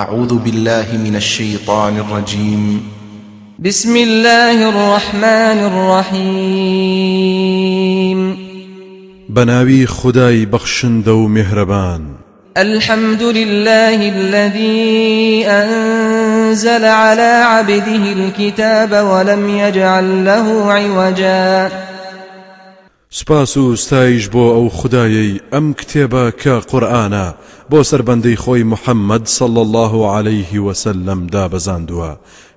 أعوذ بالله من الشيطان الرجيم. بسم الله الرحمن الرحيم. بەناوی خودای بەخشندە و میهرەبان. الحمد لله الذي أنزل على عبده الكتاب ولم يجعل له عوجا. سپاس و ستایش بۆ ئەو خدایەی ئەم کتێبە کە قورئانە بۆ سربەندەی خۆی محەممەد صل الله عليه وسلم دابەزاندووە.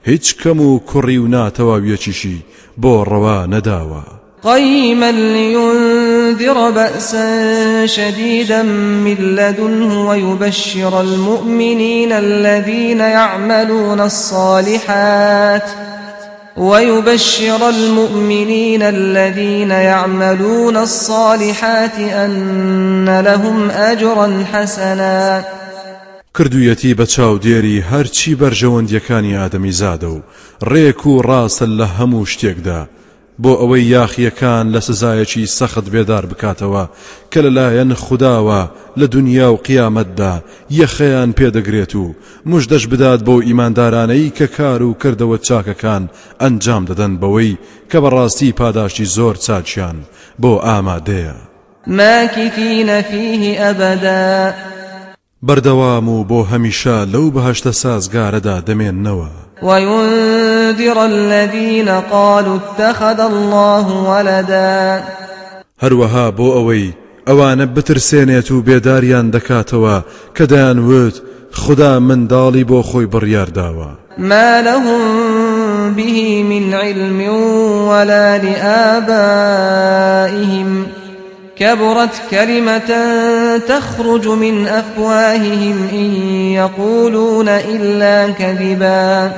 هیچ کەم و کوڕی و ناتەواویەکیشی بۆ ڕەوا نەداوە. قيما لينذر بأسا شديدا من لدنه ويبشر المؤمنين الذين يعملون الصالحات ويبشر المؤمنين الذين يعملون الصالحات أن لهم أجرا حسنا. کردویەتی بە چاودێری هەرچی بەرژەوەندیەکانی ئادەمی زادە و ڕێک و ڕاستە لە هەموو بۆ ئەوەی یاخیەکان لە سزایەکی سەخت بێدار بکاتەوە کە لەلایەن خودداوە لە دنیا و قیامەتدا یەخەیان پێدەگرێت و مژدەش بدات بۆ ئیماندارانەی کە کار و کردەوە چاکەکان ئەنجام دەدەن بەوەی کە بەڕاستی پاداشتی زۆر چاچیان بۆ ئامادەیە. ماكثين فيه أبدا بەردەوام و بۆ هەمیشە لەو بەهشتە سازگارەدا دەمێننەوە. وينذر الذين قالوا اتخذ الله ولدا. هەروەها بۆ ئەوەی ئەوانە بترسێنێت و بێداریان دەکاتەوە کە دەیانوت خدا منداڵی بۆ خۆی بڕیارداوە ما لهم به من علم ولا لآبائهم. كبرت كلمة تخرج من أفواههم إن يقولون إلا كذبا.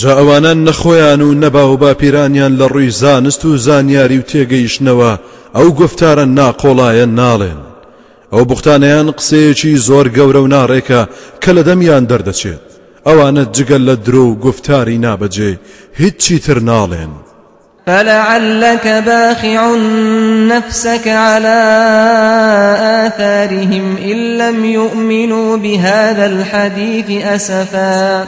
جا ئەوانە نەخۆیان و نەباو و باپیرانیان لە زانست و زانیاری و تێگەیشتنەوە ئەو گفتارە ناقۆڵایە ناڵێن. ئەو بوختانیان قسەیەکی زۆر گەورە و ناڕێکە کە لە دەمیان دەردەچێت. ئەوانە جگەل گفتاری نابەجێ هیچی تر ناڵێن. فلعلك باخع نفسك على آثارهم إن لم يؤمنوا بهذا الحديث أسفا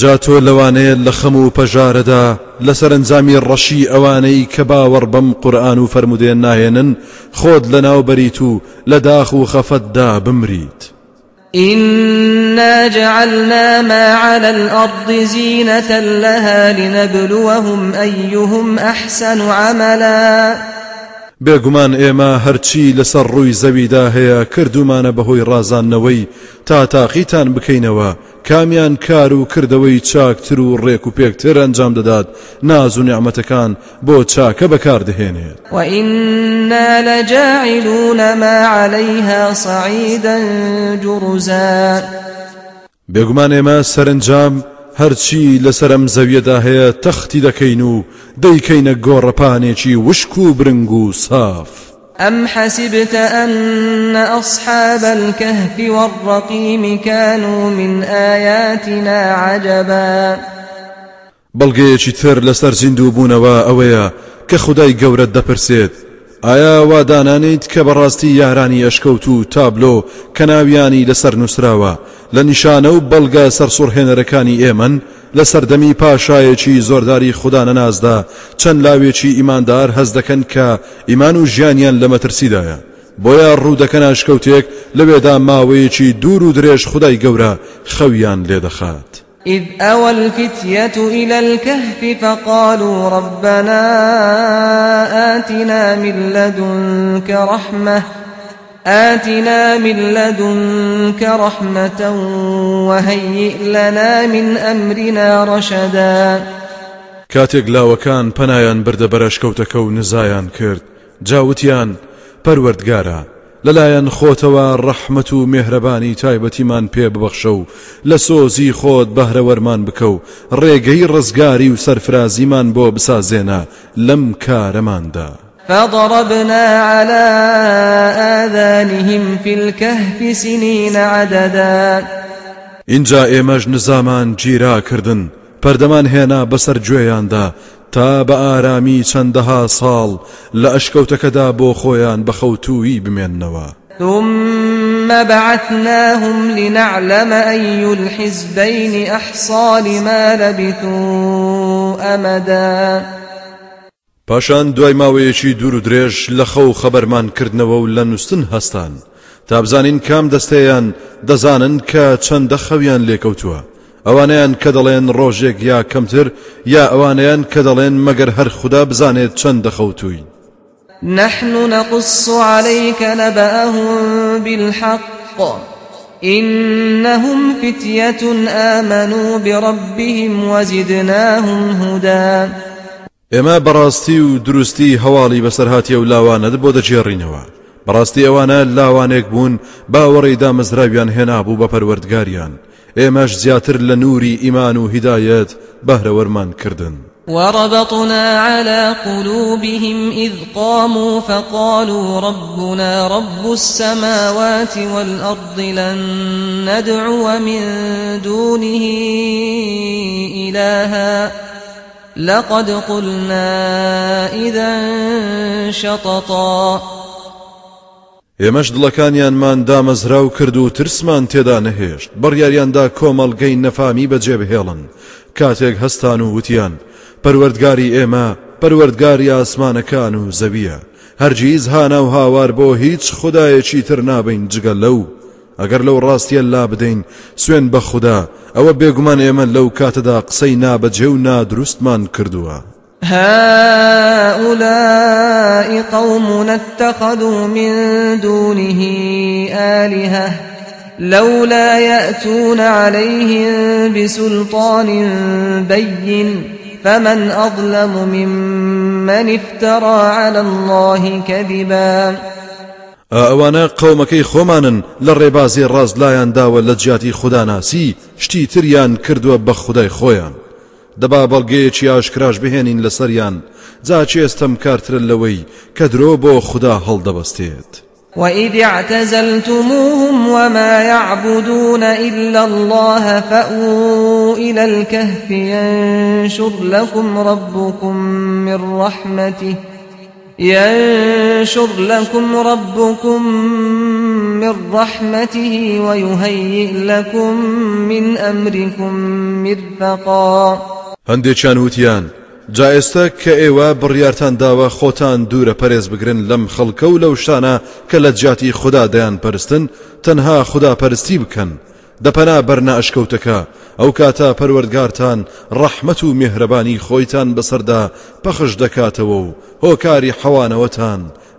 جا تۆ لەوانەیە لە خەم و پەژارەدا لە سەرنجامی ڕەشی ئەوانەی کە باوەڕ بەم قورآن و فرەرمودێن ناهێنن خۆت لە إنا جعلنا ما على الأرض زينة لها لنبلوهم أيهم أحسن عملا. بێگومان ئێمە هەرچی لەسەر ڕووی زەویدا هەیە کردومانە بەهۆی ڕازانەوەی تا تاقیتان بکەینەوە کامیان کار و کردەوەی چاکتر و ڕێک و پێکتر ئەنجام دەدات. ناز و نیعممەتەکان بۆ چاکە بەکاردهێنێت وإنا لجاعلون ما عليها صعيدا جرزا. بێگومان ئێمە سەرنجام هەرچی لەسرم زەویەدا هەیە تەختی دەکەین و دەیکەینە گۆڕەپانێکی وشک و برنگ و ساف. أم حسبت أن أصحاب الكهف والرقيم كانوا من آياتنا عجبا؟ بەڵگەیەکی تر لەسەر زیندوو بوونەوە ئەوەیە کە خدای گەورە ئایا وادانانیت کە بەڕاستی یارانی ئەشکەوت و تابلۆ کە ناویانی لەسەر نووسراوە لە نیشانە و بەڵگە سەرسوڕهێنەرەکانی ئێمن لە سەردەمی پاشایەکی زۆرداری خوددانە نازدا چەند لاوێکی ئیماندار هەز دەکەن کە ئیمان و ژیانیان لە مەترسیدایە بۆیە ڕوودەکەن ئاشکەوتێک لەوێدا ماوەیەکی دوور و درێژ خدای گەورە خەویان لێدەخات. إذ أوى الفتية إلى الكهف فقالوا ربنا آتنا من لدنك رحمة آتنا من لدنك رحمة وهيئ لنا من أمرنا رشدا. کاتێک لاوەکان پەنایان بردە بەرەشکەوتەکە و نزایان کرد. جاوتیان پەروەردگارە لەلایەن خۆتەوە ڕەحمت و مێهرەبانی تایبەتیمان پێ ببەخشە و لە سۆزی خۆت بەهرەوەرمان بکە و ڕێگەی ڕزگاری و سەرفرازیمان بۆ بسازێنە لەم کارەماندا فضربنا على آذانهم في الكهف سنين عددا. اینجا ئێمەش نزامان گیرا کردن پەردەمان هێنا بەسەر گوێیاندا تا بە ئارامی چەندەها ساڵ لە ئەشکەوتەکەدا بۆ خۆیان بە خەوتووی بمێننەوە. ثم بعثناهم لنعلم أي الحزبين أحصى لما لبثوا أمدا. پاشان دوای ماوەیەکی دوور و درێژ لە خەو خەبەرمان کردنەوە و لە نووسن هەستان. تا بزانین کام دەستەیان دەزانن کە چەندە خەویان لێکەوتووە. ئەوانیان کە دەڵێن ڕۆژێک یا کەمتر یا ئەوانیان کە دەڵێن مەگەر هەر خوددا بزانێت چەند دەخەوتووی نحن نقص عليك نبأهم بالحق. إنهم فتية آمنوا بربهم وزدناهم هدى. ئێمە بەڕاستی و دروستی هەواڵی بەسەرهاتی و لاوانەت بۆ دەجێڕینەوە. بەڕاستی ئەوانە لاوانێک بوون باوەڕی دامەزراویان هێنابوو بە پەروەردگاریان. ئێمەش زیاتر لە نووری ئیمان و هیدایەت بەهرەوەرمان کردن وربطنا على قلوبهم إذ قاموا فقالوا ربنا رب السماوات والأرض لن ندعو من دونه إلها. لقد قلنا إذا شططا. ئێمەش دڵەکانیانمان دامەزرا و کرد و ترسمان تێدا نەهێشت. بڕیاریاندا کۆمەڵگەی نەفامی بەجێبهێڵن کاتێک هەستان و وتیان. پەروەردگاری ئێمە پەروەردگاری ئاسمانەکان و زەویە. هەرگیز هانا و هاوار بۆ هیچ خدایەکی تر نابین جگە لەو. ئەگەر لەو ڕاستیە لا بدەین سوێن بە خوددا. ئەوە بێگومان ئێمە لەو کاتەدا قسەی نابەجێ و نادروستمان کردووە. هؤلاء قوم اتخذوا من دونه آلهة لولا يأتون عليهم بسلطان بين فمن أظلم ممن افترى على الله كذبا. ئەوانە قەومەکەی خۆمانن لە ڕێبازی ڕاز لایەن داوە لە جیاتی خوداناسی شتی تریان خودای خۆیان دەبا بەڵگەیەکی ئاشکراش بهێنین لەسەریان جا چێستم کارترە لەوەی کە درۆ بۆ خوددا هەڵدەبەستێت. وإذ اعتزلتموهم وما يعبدون إلا الله فأووا إلى الكهف ينشر لكم ربكم من رحمته ينشر لكم ربكم من رحمته ويهيئ لكم من أمركم مرفقا هەندێکیان وتیان جا ئێستا کە ئێوە بڕیارتان داوە خۆتان دوورە پەرێز بگرن لەم خەڵکە و لەو شانە کە لە جاتی خوددا دەیان پەرستن تەنها خوددا پەرستی بکەن. دەپەنا بەرنا ئەشکەوتەکە. ئەو کاتا پەروەردگارتان ڕەحمەت و میهرەبانی خۆیتان بەسەردا پەخش دەکاتەوە و هۆکاری حەوانەوەتان.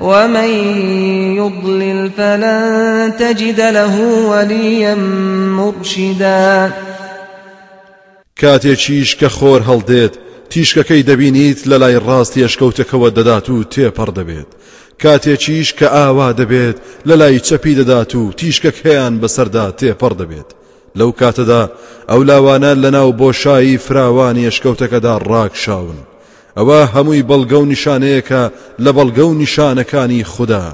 ومن يضلل فلن تجد له وليا مرشدا. کاتێکیش کە خۆر هەڵدێت تیشکەکەی دەبینیت لە لای ڕاستی ئەشکەوتەکەەوە دەدات و تێپەڕ دەبێت. کاتێکیش کە ئاوا دەبێت لە لای چەپی دەدات و تیشکەکەیان بەسەردا تێپەڕ دەبێت. لەو کاتەدا ئەو لاوانە لەناو بۆشایی فراوانی ئەشکەوتەکەدا ڕاکشاون. ئەوە هەمووی بەڵگە و نیشانەیەکە لە بەڵگە و نیشانەکانی خوددا.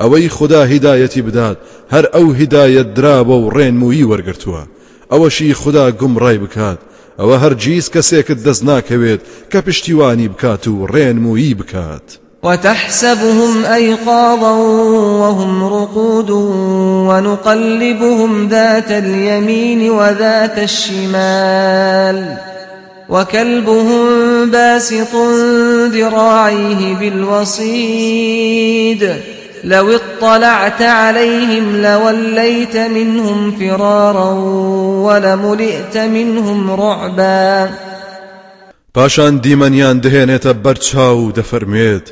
ئەوەی خوددا هیدایەتی بدات هەر ئەو هیدایەت درابە و ڕێنمویی وەرگرتووە. ئەوەشی خوددا گومڕای بکات ئەوە هەرگیز کەسێکت دەست ناکەوێت کە پشتیوانی بکات و ڕێنمویی بکات. وتحسبهم أيقاظا وهم رقود ونقلبهم ذات اليمين وذات الشمال. وكلبهم باسط ذراعيه بالوصيد لو اطلعت عليهم لوليت منهم فرارا ولملئت منهم رعبا. پاشان دیمەنیان دەهێنێتە بەرچاو دەفەرمێت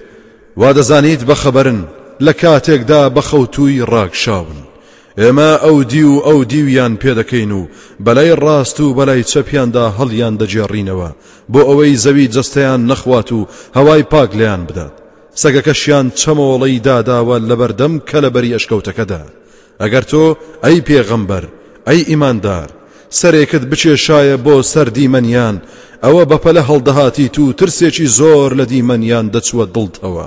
وا دەزانیت بەخەبەرن لە کاتێکدا بەخەوتووی ئێمە ئەو دی و ئەو دیویان پێدەکەین و بەلای ڕاست و بەلای چەپیاندا هەڵیان دەجێڕینەوە. بۆ ئەوەی زەوی جەستەیان نەخوات و هەوای پاک لیان بدات سەگەکەشیان چەمەوەڵی داداوە لەبەردەم کە لە بەری ئەشکەوتەکەدا. ئەگەر تۆ ئەی پێغەمبەر ئەی ئیماندار سەرێکت بچێشایە بۆ سەر دیمەنیان ئەوە بەپەلە هەڵدەهاتی تو ترسێکی زۆر لە دیمەنیان دەچوە دڵتەوە.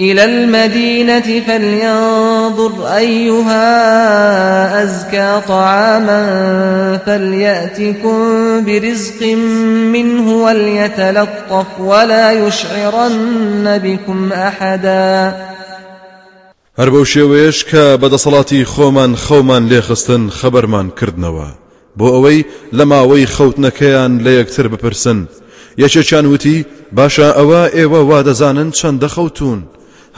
إلى المدينة فلينظر أيها أزكى طعاما فليأتكم برزق منه وليتلطف ولا يشعرن بكم أحدا. هەر بەو شێوەیەش کە بەدەسەڵاتی خۆمان خەومان لێخستن خەبەرمان کردنەوە بۆ ئەوەی لە ماوەی خەوتنەکەیان لە یەکتر بپرسن. یەکێکیان وتی باشە ئەوە ئێوە وا دەزانن چەندە خەوتون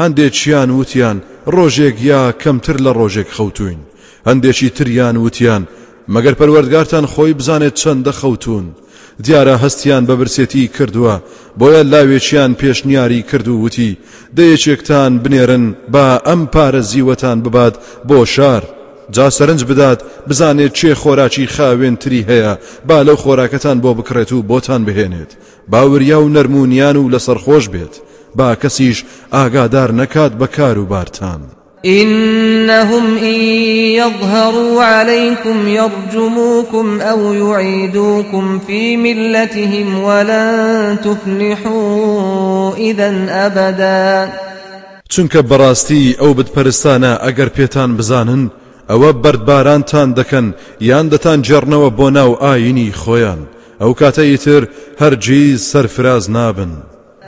هەندێکیان وتیان ڕۆژێک یا کەمتر لە ڕۆژێک خەوتوین. هەندێکی تریان وتیان مەگەر پەروەردگارتان خۆی بزانێت چەندە خەوتون دیارە هەستیان بە برسێتی کردووە بۆیە لاوێکیان پێشنیاری کردو وتی دە یەکێکتان بنێرن با ئەم پارە زیوەتان ببات بۆ شار. جا سەرنج بدات بزانێت چێ خۆراکی خاوێنتری هەیە با لەو خۆراکەتان بۆ بکڕێت و بۆتان بهێنێت. با وریا و نەرمونیان و لەسەرخۆش بێت. با کەسیش ئاگادار نەکات بە کار و بارتان. إنهم إن يظهروا عليكم يرجموكم أو يعيدوكم في ملتهم ولن تفلحوا إذا أبدا چونکە بەڕاستی ئەو بتپەرستانە ئەگەر پێتان بزانن ئەوە بەردبارانتان دەکەن یان دەتان جێڕنەوە بۆ ناو ئاینی خۆیان ئەو کاتەی تر هەرگیز سەرفراز نابن.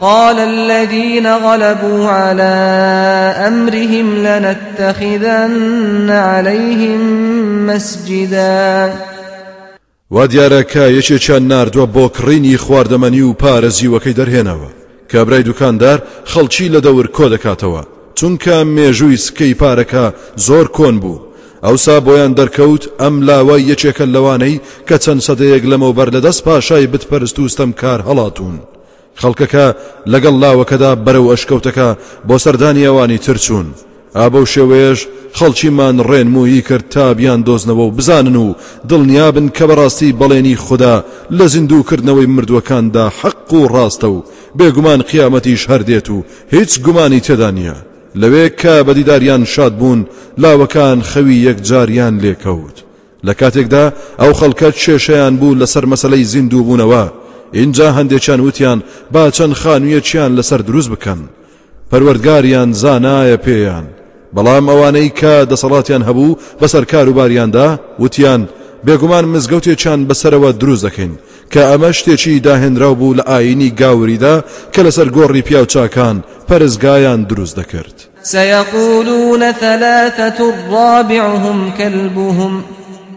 قال الذين غلبوا على أمرهم لنتخذن عليهم مسجدا. وا دیارەکە یەکێکیان نردووە بۆ کڕینی خواردەمەنی و پارێزیوەکەی دەرهێنەوە. کابرای دوکاندار خەڵکی لە دەور کۆ دەکاتەوە. چونکە مێژووی سکەی پارەکە زۆر کۆن بوو. ئەوسا بۆیان دەرکەوت ئەم لاوە یەکێکە لەوانەی کە چەند سەدەیەک لەمەوبەر لە دەست پاشای بتپەرست و ستەم کار هەڵاتون خەڵکەکە لەگەڵ لاوەکەدا بەرەو ئەشکەوتەکە بۆ سەردانی ئەوانی ترچوون. ئابە و شێوەیەش خەڵکیمان ڕێنمویی کرد تا بیاندۆزنەوە و بزانن و دڵنیابن کە بەڕاستی بەڵێنی خودا لە زیندووکردنەوەی مردووەکاندا حەق و ڕاستە و بێگومان قیامەتیش هەر دێت و هیچ گومانی تێدا نییە. لەوێ کە بەدیداریان شاد بوون لاوەکان خەوی یەکجاریان لێکەوت. لە کاتێکدا ئەو خەڵکە کێشەیان بوو لەسەر مەسلەی زیندوو بوونەوە. ئینجا هەندێکیان وتیان با چەند خانوویەکیان لەسەر دروست بکەن. پەروەردگاریان زانایە پێیان. بەڵام ئەوانەی کە دەسەڵاتیان هەبوو بەسەر کاروباریاندا وتیان بێگومان مزگەوتێکیان بەسەرەوە دروست دەکەین. کە ئەمە شتێکی داهێنراو بوو لە ئاینی گاوریدا کە لەسەر گۆڕی پیاوچاکان پەرستگایان دروست دەکرد. سيقولون ثلاثة رابعهم كلبهم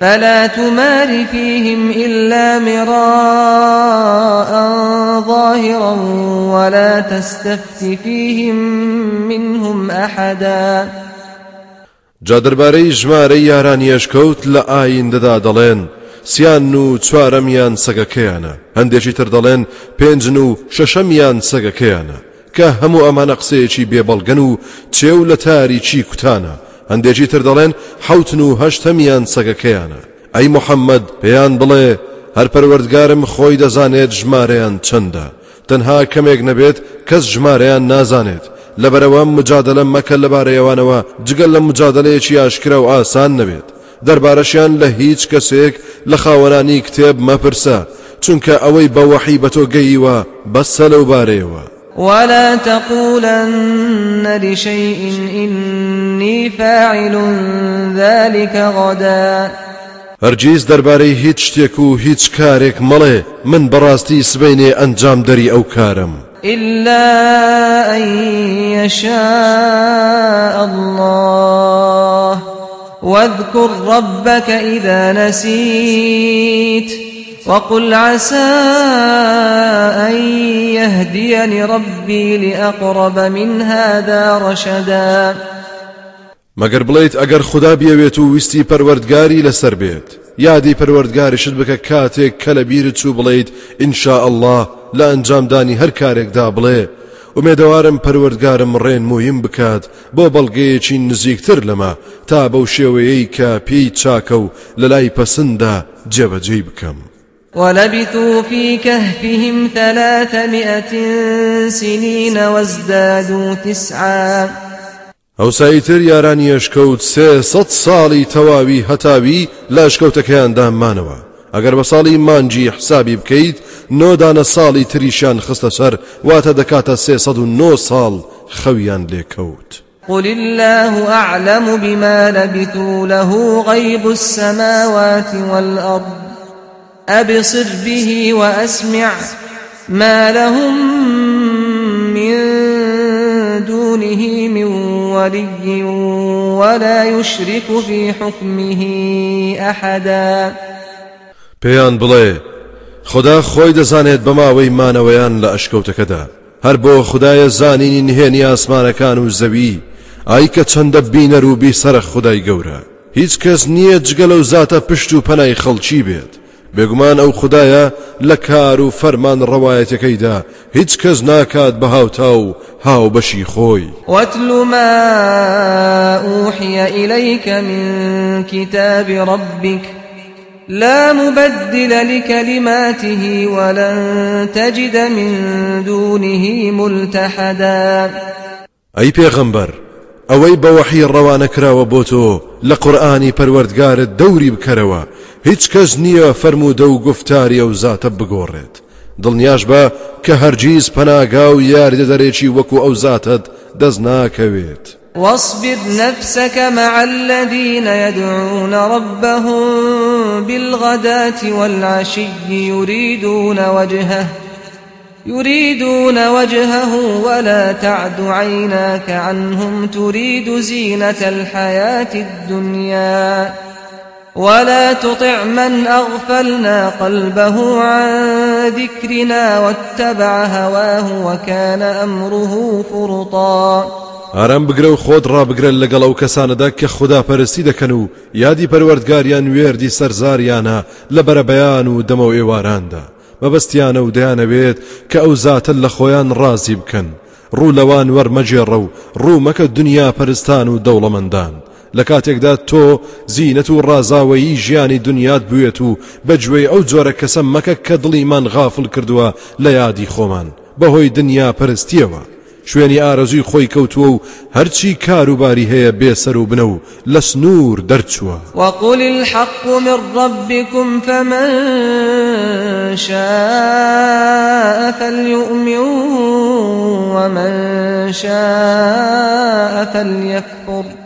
فلا تمار فيهم إلا مراء ظاهرا ولا تستفت فيهم منهم أحدا. جا دەربارەی ژمارەی یارانیەشکەوت لە ئایندەدا دەڵێن سیان و چوارەمیان سەگەکەیانە. هەندێکی تر دەڵێن پێنجن و شەشەمیان سەگەکەیانە. کە هەموو ئەمانە قسەیەکی بێبەڵگەن و چێو لە تاریکی کوتانە. هەندێکی تر دەڵێن حوتن و هەشتەمیان سەگەکەیانە. ئەی محەممەد پێیان بڵێ هەر پەروەردگارم خۆی دەزانێت ژمارەیان چەندە. تەنها کەمێک نەبێت کەس ژمارەیان نازانێت. لەبەرەوە مجادلە مەکە لەبارەیەوانەوە جگەل لە مجادلەیەکی ئاشکرا و ئاسان نەبێت. دەربارەشیان لە هیچ کەسێک لە خاوەنانی کتێب مەپرسە چونکە ئەوەی بە وەحی بە تۆ گەیوە بەسە لەو بارەیەوە. ولا تقولن لشيء إني فاعل ذلك غدا. هەرگیز دەربارەی هیچ شتێک و هیچ کارێک مەڵێ من بەڕاستی سبینێ ئەنجام دەری ئەو کارم إلا أن يشاء الله. واذكر ربك إذا نسيت. وقل عسى أن يهديني ربي لأقرب من هذا رشدا. مەگەر بڵیت ئەگەر خدا بیاوێت و ویستی پەروەردگاری لەسەر بێت یادی پەروەردگاریشت بکە کاتێک کە لە بیرت چوو بڵیت ئینشاء الله لە ئەنجامدانی هەر کارێکدا بڵێ. ومێدەوارم پەروەردگارم ڕێن مویم بکات بۆ بەڵگەیەکی نزیکتر لەمە تا بەو شێوەیەی کە پێی چاکە و لە لای پەسەندا جێبەجێی بکەم. ولبثوا في كهفهم ثلاثمائة سنين وازدادوا تسعا ئەوساییتر یارانی ئەشکەوت سێ سەد ساڵی تەواوی هەتاوی لە ئەشکەوتەکەیاندامانەوە ئەگەر بە ساڵی مانجی حسابی بکەیت نۆدانە ساڵی تریشان خستە سەر واتە دەکاتە سێسەد و نۆ ساڵ خەویان لێکەوت. قل الله أعلم بما لبثوا له غيب السماوات والأرض أبصر به وأسمع ما لهم من دونه من ولي ولا يشرك في حكمه أحدا. پێیان بڵێ خدا خۆی دەزانێت بەماوەی مانەوەیان لە ئەشکەوتەکەدا. هەر بۆ خدایە زانینی نهێنی ئاسمانەکان و زەوی ئای کە چەندە بینەر و بیسەرە خدای گەورە. هیچ کەس نییە جگەلە و زاتە پشت و پەنای خەڵکی بێت. بێگومان ئەو خدایە لە کار و فەرمان ڕەوایەتەکەیدا هیچ کەس ناکات بە هاوتا و هاو بەشی خۆی. واتل ما أوحي إليك من كتاب ربك. لا مبدل لكلماته ولن تجد من دونه ملتحدا. ئەی پێغەمبەر ئەوەی بە وەحی ڕەوانە کراوە بۆ تۆ لە قورآانی پەروەردگارت دەوری بکەرەوە. هیچ کەس نییە فەرموودە و گفتاری ئەو زاتە بگۆڕێت. دڵنیاش بە کە هەرگیز پەناگا و یاریدەدەرێکی وەکو ئەو زاتت دەست ناکەوێت. واصبر نفسك مع الذين يدعون ربهم بالغداة والعشي يريدون وجهه يريدون وجهه ولا تعد عيناك عنهم تريد زينة الحياة الدنيا. ولا تطع من أغفلنا قلبه عن ذكرنا واتبع هواه وكان أمره فرطا. ئارام بگرە و خۆت ڕابگرن لەگەڵ ئەو کەسانەدا کە خوددا پەرستی دەکەن و یادی پەروەردگاریان وێردی سەرزاریانە لە بەرەبەیان و دەمە و ئێواراندا. مەبەستیانە و دەیانەوێت کە ئەو زاتە لە خۆیان ڕازی بکەن. ڕوو لەوان وەرمەجێڕە و دنیا پەرستان و لە کاتێکدا تۆ زیینەت و ڕازاوەیی ژیانی دنیات بوێت و بەگوێی ئەو جۆرە کەسە مەکە کە دڵیمان غافل کردووە لە یادی خۆمان. بەهۆی دنیا پەرستیەوە. شوێنی ئارەزوی خۆی کەوتووە و هەرچی کاروباری هەیە بێسەر و بنە و لە سنوور دەرچووە. وقل الحق من ربكم فمن شاء فليؤمن ومن شاء فليكفر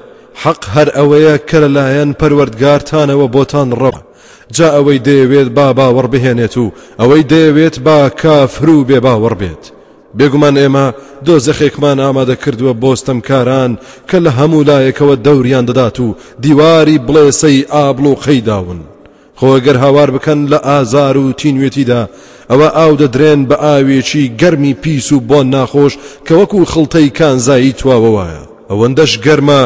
حەق هەر ئەوەیە کە لەلایەن پەروەردگارتانەوە بۆتان ڕڕ جا ئەوەی دەیەوێت با باوەڕ بهێنێت و ئەوەی دەیەوێت با کافر و بێ باوەڕ بێت. بێگومان ئێمە دۆزەخێکمان ئامادە کردووە بۆ ستەمکاران کە لە هەموو لایەکەوە دەوریان دەدات و دیواری بڵێسەی ئابڵوقەی داون. خۆ ئەگەر هاوار بکەن لە ئازار و تینوێتیدا ئەوە ئاو دەدرێن بە ئاوێکی گەرمی پیس و بۆن ناخۆش کە وەکو خڵتەی کانزایی تواوە وایە. ئەوەندەش گەرمە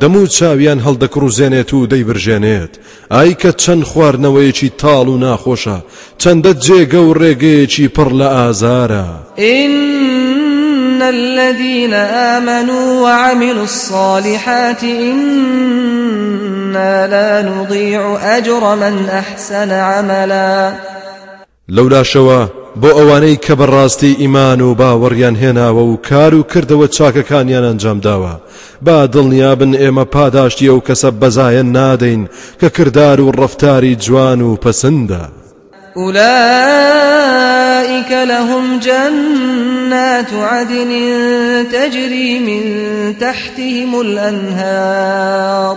دەموو چاویان هەڵدەکڕوزێنێت و دەیبرژێنێت. ئای کە چەند خواردنەوەیەکی تاڵ و ناخۆشە چەندە جێگە و ڕێگەیەکی پڕ لە ئازارە. إن الذين آمنوا وعملوا الصالحات إنا لا نضيع أجر من أحسن عملا. لەولاشەوە بۆ ئەوانەی کە بەڕاستی ئیمان و باوەڕیان هێناوە و کار و کردەوە چاکەکانیان ئەنجام داوە. با دڵنیابن ئێمە پاداشتی ئەو کەسە بەزایە نادەین کە کردار و ڕفتاری جوان و پەسەندە. أولئك لهم جنات عدن تجري من تحتهم الأنهار.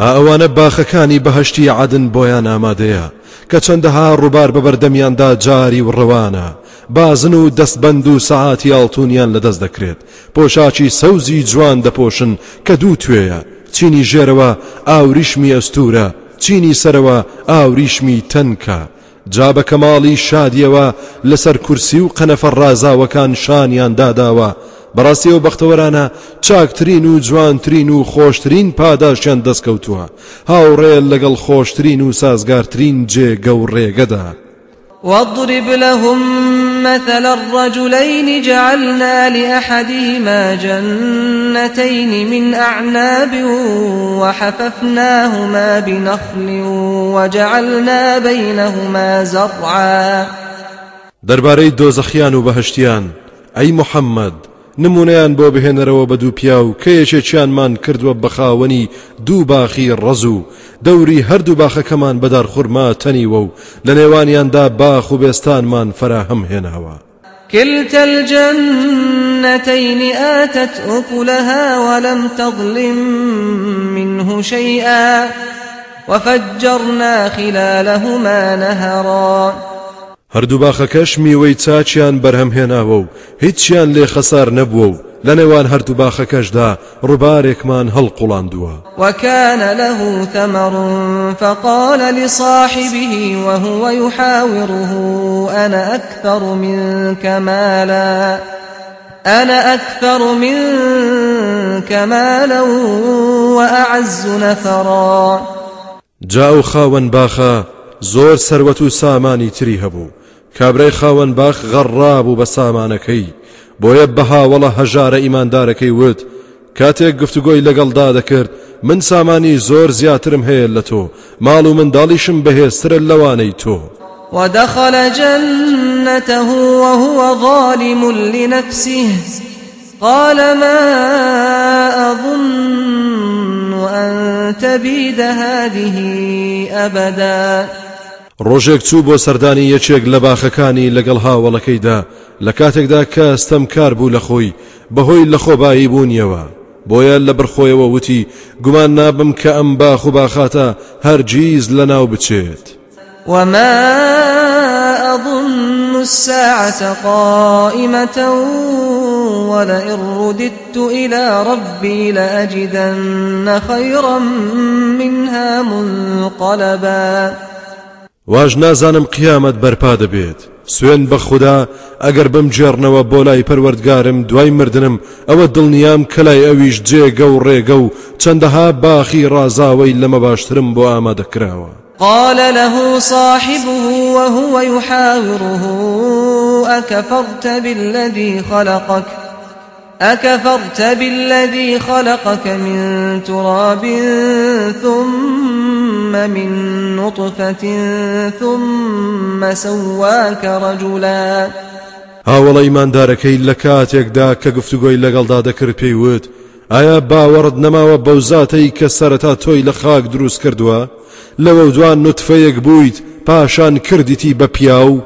ئەوانە باخەکانی بەهشتی عادن بۆیان ئامادەیە کە چەندەها ڕووبار بە بەردەمیاندا جاری و ڕەوانە. بازن و دەستبند و سەعاتی ئاڵتونیان لەدەست دەکرێت. پۆشاچی سەوزی جوان دەپۆشن کە دوو توێیە. چینی ژێرەوە ئاوریشمی ئەستورە چینی سەرەوە ئاوریشمی تەنکە. جا بە کەماڵی شادیەوە لەسەر کورسی و قەنەفە ڕازاوەکان شانیان داداوە. بەڕاستی و بەختەوەرانە چاکترین و جوانترین و خۆشترین پاداشیان دەستکەوتووە. هاوڕێ لەگەڵ خۆشترین و سازگارترین جێگە و ڕێگەدا. واضرب لهم مثل الرجلين جعلنا لأحدهما جنتين من أعناب وحففناهما بنخل وجعلنا بينهما زرعا. دەربارەی دۆزەخیان و بەهشتیان ئەی محەممەد نمونەیان بۆ بهێنەرەوە بە دوو پیا و کە یەکێکیانمان کردووە بەخاوەنی دوو باخی ڕز و دەوری هەردوو باخەکەمان بەدار خورما تەنیوە و لە نێوانیاندا باخ و بێستانمان فراهەم هێناوە. كلتا الجنتين آتت أكلها ولم تظلم منه شيئا وفجرنا خلالهما نهرا. هەردوو باخەکەش میوەی چاچیان بەرهەم هێناوە و هیچیان لێ خەسار نەبووە و لە نێوان هەردوو باخەکەشدا ڕووبارێکمان هەڵقوڵاندووە وكان له ثمر فقال لصاحبه وهو يحاوره أنا أكثر منك مالا؟ أنا أكثر منك مالا وأعز نفرا؟ جا و خاوەن باخە زۆر سەروەت و سامانی تری هەبوو. کابرای خاوەن باخ غەڕا بوو بە سامانەکەی. بۆیە بەهاوەڵە هەژارە ئیماندارەکەی وت کاتێک گفتوگۆی لەگەڵدا دەکرد من سامانی زۆر زیاترم هەیە لە تۆ. ماڵ و منداڵیشم بەهێسترە لەوانەی تۆ. ودخل جنته وهو ظالم لنفسه. قال ما أظن أن تبيد هذه أبدا. ڕۆژێک چوو بۆ سەردانی یەکێک لە باخەکانی لەگەڵ هاوڵەکەیدا لە کاتێکدا کە ستەم کار بوو لە خۆی بەهۆی لە خۆبایی بوونیەوە. بۆیە لە بەرخۆیەوە وتی گومان نابم کە ئەم باخ و باخاتە هەرگیز لە ناو بچێت. وما أظن الساعة قائمة ولئن رددت إلى ربي لأجدن خيرا منها منقلبا واژ نازانم قیامەت بەرپا دەبێت. سوێن بە خوددا ئەگەر بم جێڕنەوە بۆ لای پەروەردگارم دوای مردنم ئەوە دڵنیام کەلای ئەویش جێگە و ڕێگە و چەندەها باخی ڕازاوی لەمە باشترم بۆ ئامادەکراوە قال له صاحبه وهو يحاوره أكفرت بالذي خلقك؟ أكفرت بالذي خلقك من تراب ثم من نطفة ثم سواك رجلا. هاوەڵە ئیماندارەکەی لە کاتێکدا کە گفتوگۆی لەگەڵدا دەکرد پێیوت ئایا باوەڕت نەماوە بەو زاتەی کە سەرەتا تۆی لە خاک دروست کردووە؟ لەوەودوا نوتفەیەک بوویت پاشان کردیتی بە پیاو؟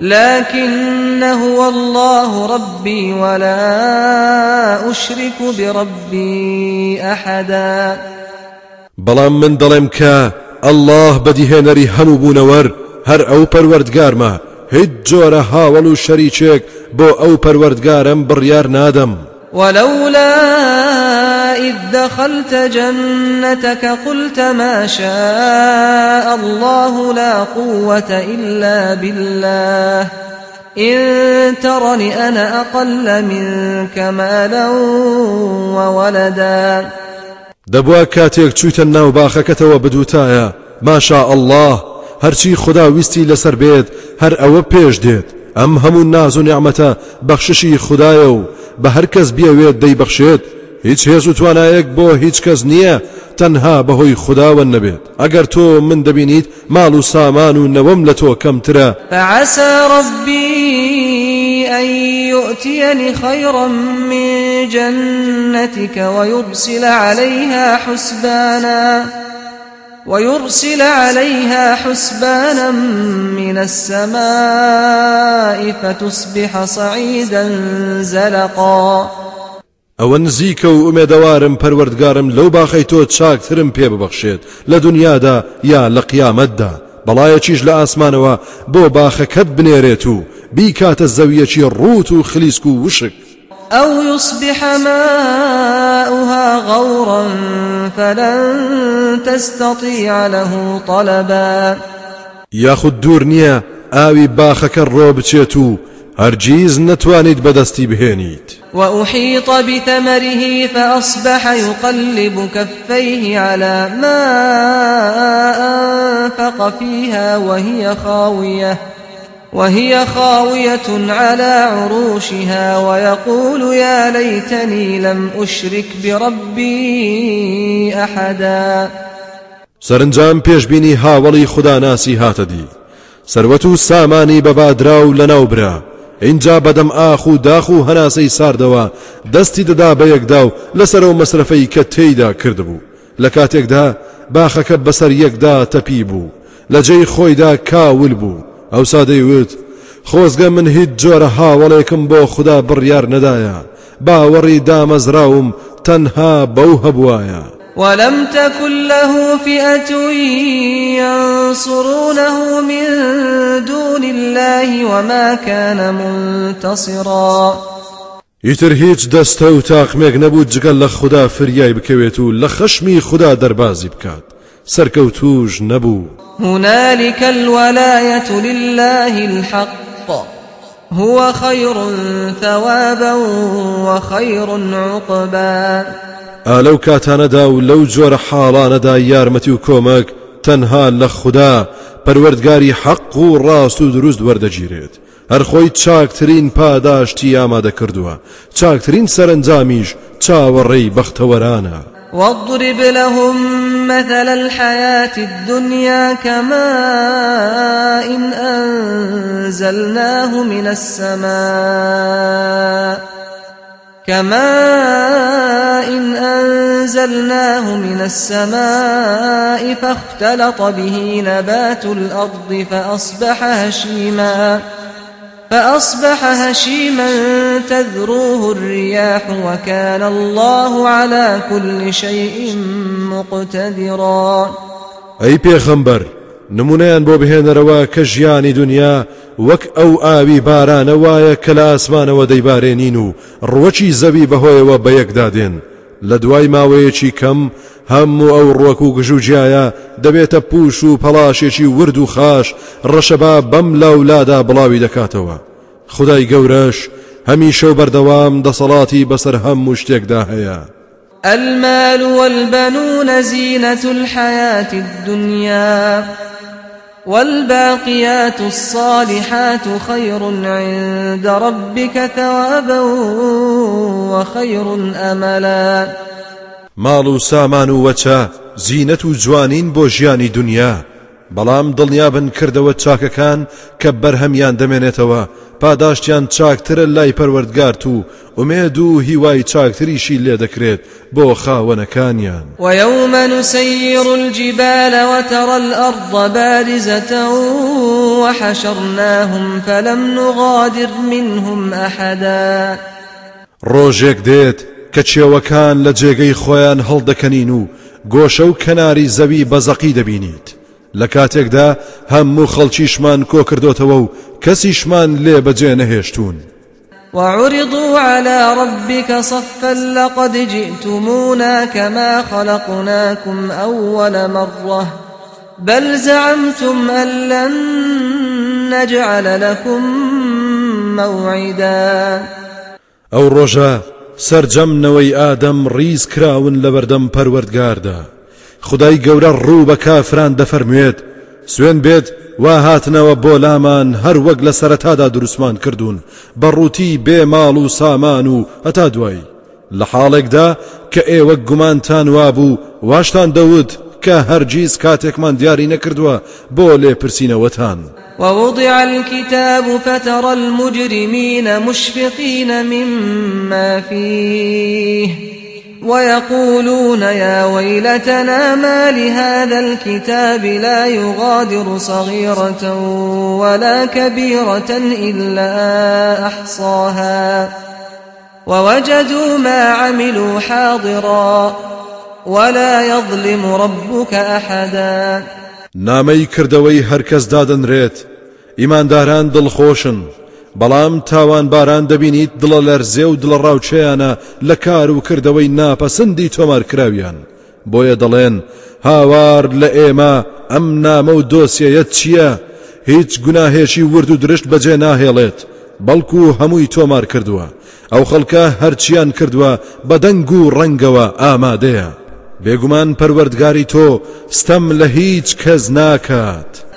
لكن هو الله ربي ولا أشرك بربي أحدا. بەڵام من دەڵێم کە ئەلله بەدیهێنەری هەموو بوونەوەر هەر ئەو پەروەردگارمە. هیچ جۆرە هاوڵ و شەریچێک بۆ ئەو پەروەردگارم بڕیار نادەم. ولولا إذ دخلت جنتك قلت ما شاء الله لا قوة إلا بالله. إن ترني أنا أقل منك مالا وولدا. دەبووە کاتێک چوتە ناو باخەکەتەوە بدوتایە ماشا الله هەرچی خدا ویستی لەسەر بێت هەر ئەوە پێش دێت. ئەم هەموو ناز و نیعممەتە بەخششی خدایە و بە هەر کەس بیاوێت دەیبەخشێت. هیچ هێز و توانایەک بۆ هیچ کەس نییە تەنها بەهۆی خداوەن نەبێت. ئەگەر تۆ من دەبینیت ماڵ و سامان و نەوەم لە تۆ کەمترە. فعسى ربي أن يؤتيني خيرا من جنتك ويرسل عليها حسبانا ويرسل عليها حسبانا من السماء فتصبح صعيدا زلقا. ئەوە نزیکە و ئومێدەوارم پەروەردگارم لەو باخەی تۆ چاکترم پێ ببەخشێت لە دنیادا یا لە قیامەتدا. بەڵایەکیش لە ئاسمانەوە بۆ باخەکەت بنێرێت و بیکاتە زەویەکی ڕوت و خلیسک و وشک. أو يصبح ماؤها غورا فلن تستطيع له طلبا. یاخود دوور نییە ئاوی باخەکە ڕۆ بچێت و هەرگیز نەتوانیت بەدەستی بهێنیت. وأحيط بثمره فأصبح يقلب كفيه على ما أنفق فيها وهي خاوية وهي خاوية على عروشها ويقول يا ليتني لم أشرك بربي أحدا. سەرنجام پێشببینی هاوڵی خوددا ناسی هاتەدی سەروەت و سامانی بەبادرا و لەناوبرا اینجا بەدەم ئاخ و داخ و هەناسەی ساردەوە دەستی دەدا بە یەکدا و لەسەر و مەسرفەی کە تێیدا کردبوو لە کاتێکدا باخەکە بەسەر یەکدا تەپی بوو لە جێی خۆیدا کاول بوو ئەو سادەیوت خۆزگە من هیچ جۆرە هاوڵێکم بۆ خوددا بڕیار نەدایە باوەڕی دامەزراوم تەنها بەو هەبوایە ولم تكن له فئة ينصرونه من دون الله وما كان منتصرا. ئیتر هیچ دەستە و تاقمێک نەبوو جگەل لە خوددا فریای بکەوێت و لە خەشمی خوددا دەربازی بکات سەرکەوتوش نەبوو هنالك الولاية لله الحق. هو خير ثوابا وخير عقبا. ئالەو کاتانەدا و لەو جۆرە حاڵانەدا یارمەتی و کۆمەک تەنها لە خوددا. پەروەردگاری حەق و ڕاست و دروست وەردەگیرێت. هەر خۆی چاکترین پاداشتی ئامادە کردووە. چاکترین سەرنجامیش چاوەڕێی بەختەوەرانە. واضرب لهم مثل الحياة الدنيا كماء إن أنزلناه من السماء كماء إن أنزلناه من السماء فاختلط به نبات الأرض فأصبح هشيما فأصبح هشيما تذروه الرياح وكان الله على كل شيء مقتدرا ئەی پێخەمبەر نمونەیان بۆ بهێنەرەوە کە دنیا وەک ئەو ئاوی بارانە وایە کە لە ئاسمانەوە دەیبارێنین و ڕوەچی زەوی بەهۆیەوە بە یەکدادێن لە دوای ماوەیەکی کەم هەموو ئەو ڕوەک و گژوجیایە دەبێتە پوش و پەلاشێکی ورد و خاش ڕەشەبا بەم لاولادا بڵاوی دەکاتەوە. خدای گەورەش هەمیشە و بەردەوام دەسەڵاتی بەسەر هەموو شتێکدا هەیە. المال والبنون زينة الحياة الدنيا. والباقيات الصالحات خير عند ربك ثوابا وخير أملا. ماڵ و سامان و وەچە زیینەت و جوانین بۆ ژیانی دنیا. بەڵام دڵنیابن کردەوە چاکەکان کە بەرهەمیان دەمێنێتەوە. پاداشتیان چاکترە لای پەروەردگارت و ئومێد و هیوای چاکتریشی لێ دەکرێت بۆ خاوەنەکانیان. ويوم نسير الجبال وترى الأرض بارزة وحشرناهم فلم نغادر منهم أحدا. ڕۆژێک دێت کە چێوەکان لە جێگەی خۆیان هەڵدەکەنین و گۆشە و کەناری زەوی بەزەقی دەبینیت. لە کاتێکدا هەموو خەڵکیشمان کۆ کردوتەوە و کەسیشمان لێ بەجێ نەهێشتون وعرضوا على ربك صفا لقد جئتمونا كما خلقناكم أول مرة بل زعمتم أن لن نجعل لكم موعدا ئەو ڕۆژە سرجەمنەوەی ئادەم ڕیز کراون لە بەردەم پەروەردگاردا. خدای گەورە ڕوو بە کافران دەفەرموێت سوێن بێت وا هاتنەوە بۆ لامان هەر وەک لە سەرەتادا دروستمان کردوون بەڕووتی بێ ماڵ و سامان و هەتا دوایی. لە حاڵێکدا کە ئێوە گومانتان وابوو واشتان دەوت کە هەرگیز کاتێکمان دیاری نەکردووە بۆ لێپرسینەوەتان. ووضع الكتاب فترى المجرمين مشفقين مما فيه. ويقولون يا ويلتنا ما لهذا الكتاب لا يغادر صغيرة ولا كبيرة إلا أحصاها. ووجدوا ما عملوا حاضرا ولا يظلم ربك أحدا. نامەی کردەوەی هەرکەس دادەنرێت ئیمانداران دڵخۆشن. بەڵام تاوانباران دەبینیت دڵەلەرزێ و دڵەڕاوکێیانە لە کار و کردەوەی ناپەسەندی تۆمار کراویان. بۆیە دەڵێن هاوار لە ئێمە ئەم نامە و دۆسیەیەت چییە؟ هیچ گوناهێکی ورد و درشت بەجێ ناهێڵێت بەڵکو هەمووی تۆمار کردووە. ئەو خەڵکە هەرچیان کردووە بە دەنگ و ڕەنگەوە ئامادەیە. بێگومان پەروەردگاری تۆ ستەم لە هیچ کەس ناکات.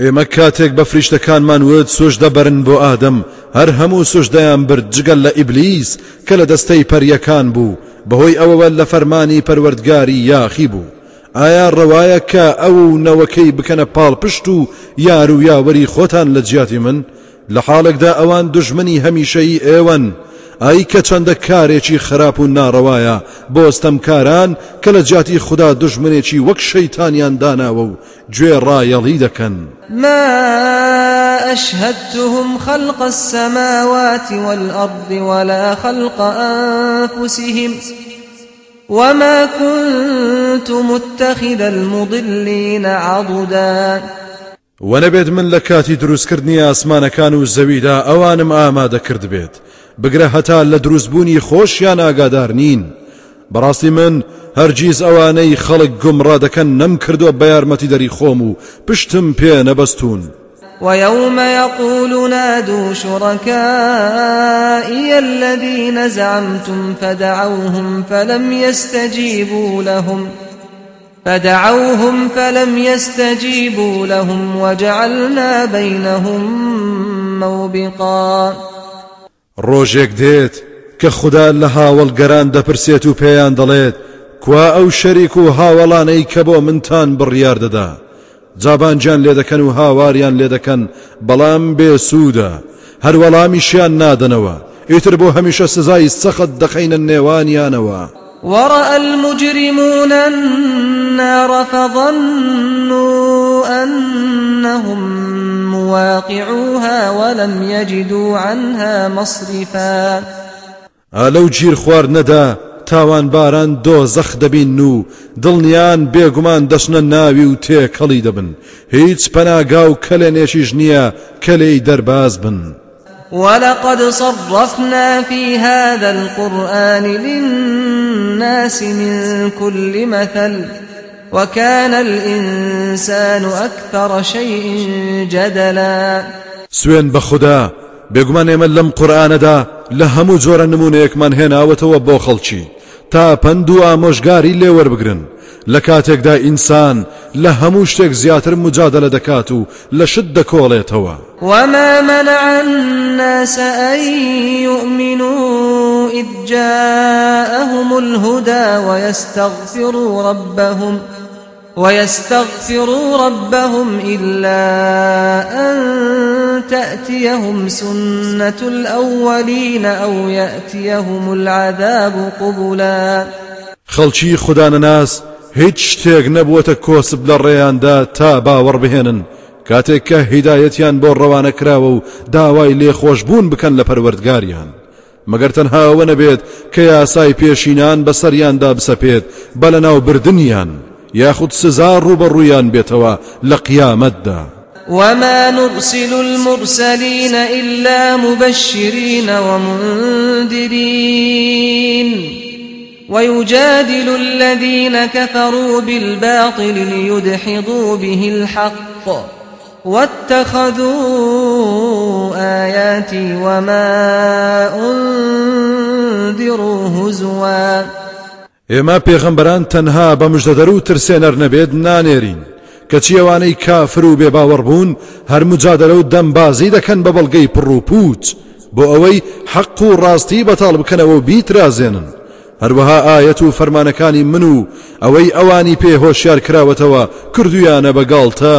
ئێمە کاتێک بە فریشتەکانمان وت سوژدە بەرن بۆ ئادەم. هەر هەموو سوژدەیان برد جگە لە ئیبلیس کە لە دەستەی پەریەکان بوو. بەهۆی ئەوەوە لە فەرمانی پەروەردگاری یاخی بوو. ئایا ڕەوایە کە ئەو و نەوەکەی بکەنە پاڵپشت و یار و یاوەری خۆتان لە جیاتی من؟ لە حاڵێکدا ئەوان دژمنی هەمیشەی ئێوەن. ئای کە چەندە کارێکی خراپ و ناڕەوایە بۆستەمکاران کە لە جاتی خوددا دژمنێکی وەک شەیتانیان داناوە و گوێ ڕایەڵی دەکەن. ما أشهدتهم خلق السماوات والأرض ولا خلق أنفسهم وما كنت متخذ المضلين عضدا. وەنەبێت من لە کاتی دروستکردنی ئاسمانەکان و زەویدا ئەوانم ئامادە کرد بێت. بگرە هەتا لە دروستبوونی خۆشیان ئاگادار نین. بەڕاستی من هەرگیز ئەوانەی خەڵک گومڕا دەکەن نەم کردو بە یارمەتی دەری خۆم و پشتم پێ نەبەستون ويوم يقول نادوا شركائي الذين زعمتم فدعوهم فلم يستجيبوا لهم فدعوهم فلم يستجيبوا لهم وجعلنا بينهم موبقا ڕۆژێک دێت کە خوددا لە هاوڵگەران دەپرسێت و پێیان دەڵێت کوا ئەو شەریک و هاوڵانەی کە بۆ منتان بڕیار دەدا. جابانجان لێ دەکەن و هاواریان لێ دەکەن بەڵام بێسوودە هەر وەڵامیشیان نادەنەوە. ئیتر بۆ هەمیشە سزای سەخت دەخینە نێوانیانەوە. ورأى المجرمون النار فظنوا أنهم مواقعوها ولم يجدوا عنها مصرفا. ئالەو گیر خوار نەدا تاوان باران دۆ زەخ دەبین و دڵنیان بێگومان دەچنە ناوی و تێکەڵی دەبن. هیچ پەناگا و کەلێنێکیش نییە کەلەی دەرباز بن. ولقد صرفنا في هذا القرآن للناس من كل مثل. وكان الإنسان أكثر شيء جدلا. سوێن بە خوددا بێگومان ئێمە لەم قورآانەدا لە هەموو جۆرە نمونەیەکمان هێناوەتەوە بۆ خەڵکی تا پند و ئامۆژگاری لێوەربگرن لە کاتێکدا ئینسان لە هەموو شتێک زیاتر مجادلە دەکات و لە شت دەکۆڵێتەوە وما منع الناس أن يؤمنوا إذ جاءهم الهدى ويستغفروا ربهم. ويستغفروا ربهم إلا أن تأتيهم سنة الأولين أو يأتيهم العذاب قبلا. خەڵکی خوددانەناس هیچ شتێک نەبووەتە کۆسب لە ڕێیاندا تا باوەڕ بهێنن. کاتێک کە هیدایەتیان بۆ ڕەوانە کراوە و داوای لێخۆشببوون بکەن لە پەروەردگاریان. مەگەر تەنهاوە نەبێت کە یاسای پێشینان بەسەریاندا بسەپێت بە لە بردنیان. یاخود سزا ڕوبەڕوویان بێتەوە لە قیامەتدا وما نرسل المرسلين إلا مبشرين ومنذرين. ويجادل الذين كفروا بالباطل ليدحضوا به الحق. واتخذوا آياتي وما أنذروا هزوا. ئێمە پێغەمبەران تەنها بە مژدەدەر و ترسێنەر نەبێت نانێرین. کەچی ئەوانەی کافر و بێباوەڕ بوون هەر مجادلە و دەمبازی دەکەن بە بەڵگەی پڕ و پوچ. بۆ ئەوەی حەق و ڕاستی بەتاڵ بکەنەوە و بیترازێنن. هەروەها ئاەت و فەرمانەکانی من و ئەوەی ئەوانی پێ هۆشیار کراوەتەوە کردویانە بەگاڵتە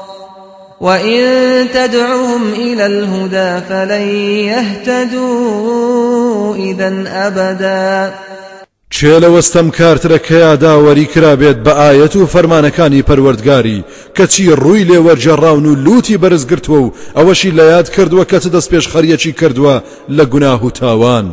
وإن تدعهم إلى الهدى فلن يهتدوا إذا أبدا. چێ لە وەستەم کارترەکەیا داوەری کرابێت بە ئاەت و فەرمانەکانی پەروەردگاری کەچی ڕووی لێ وەرجێڕاون و لوتی بەرزگرتووە و ئەوەشی لە یاد کردووە کە دەست پێش خەریەکی کردووە لە گوناه و تاوان.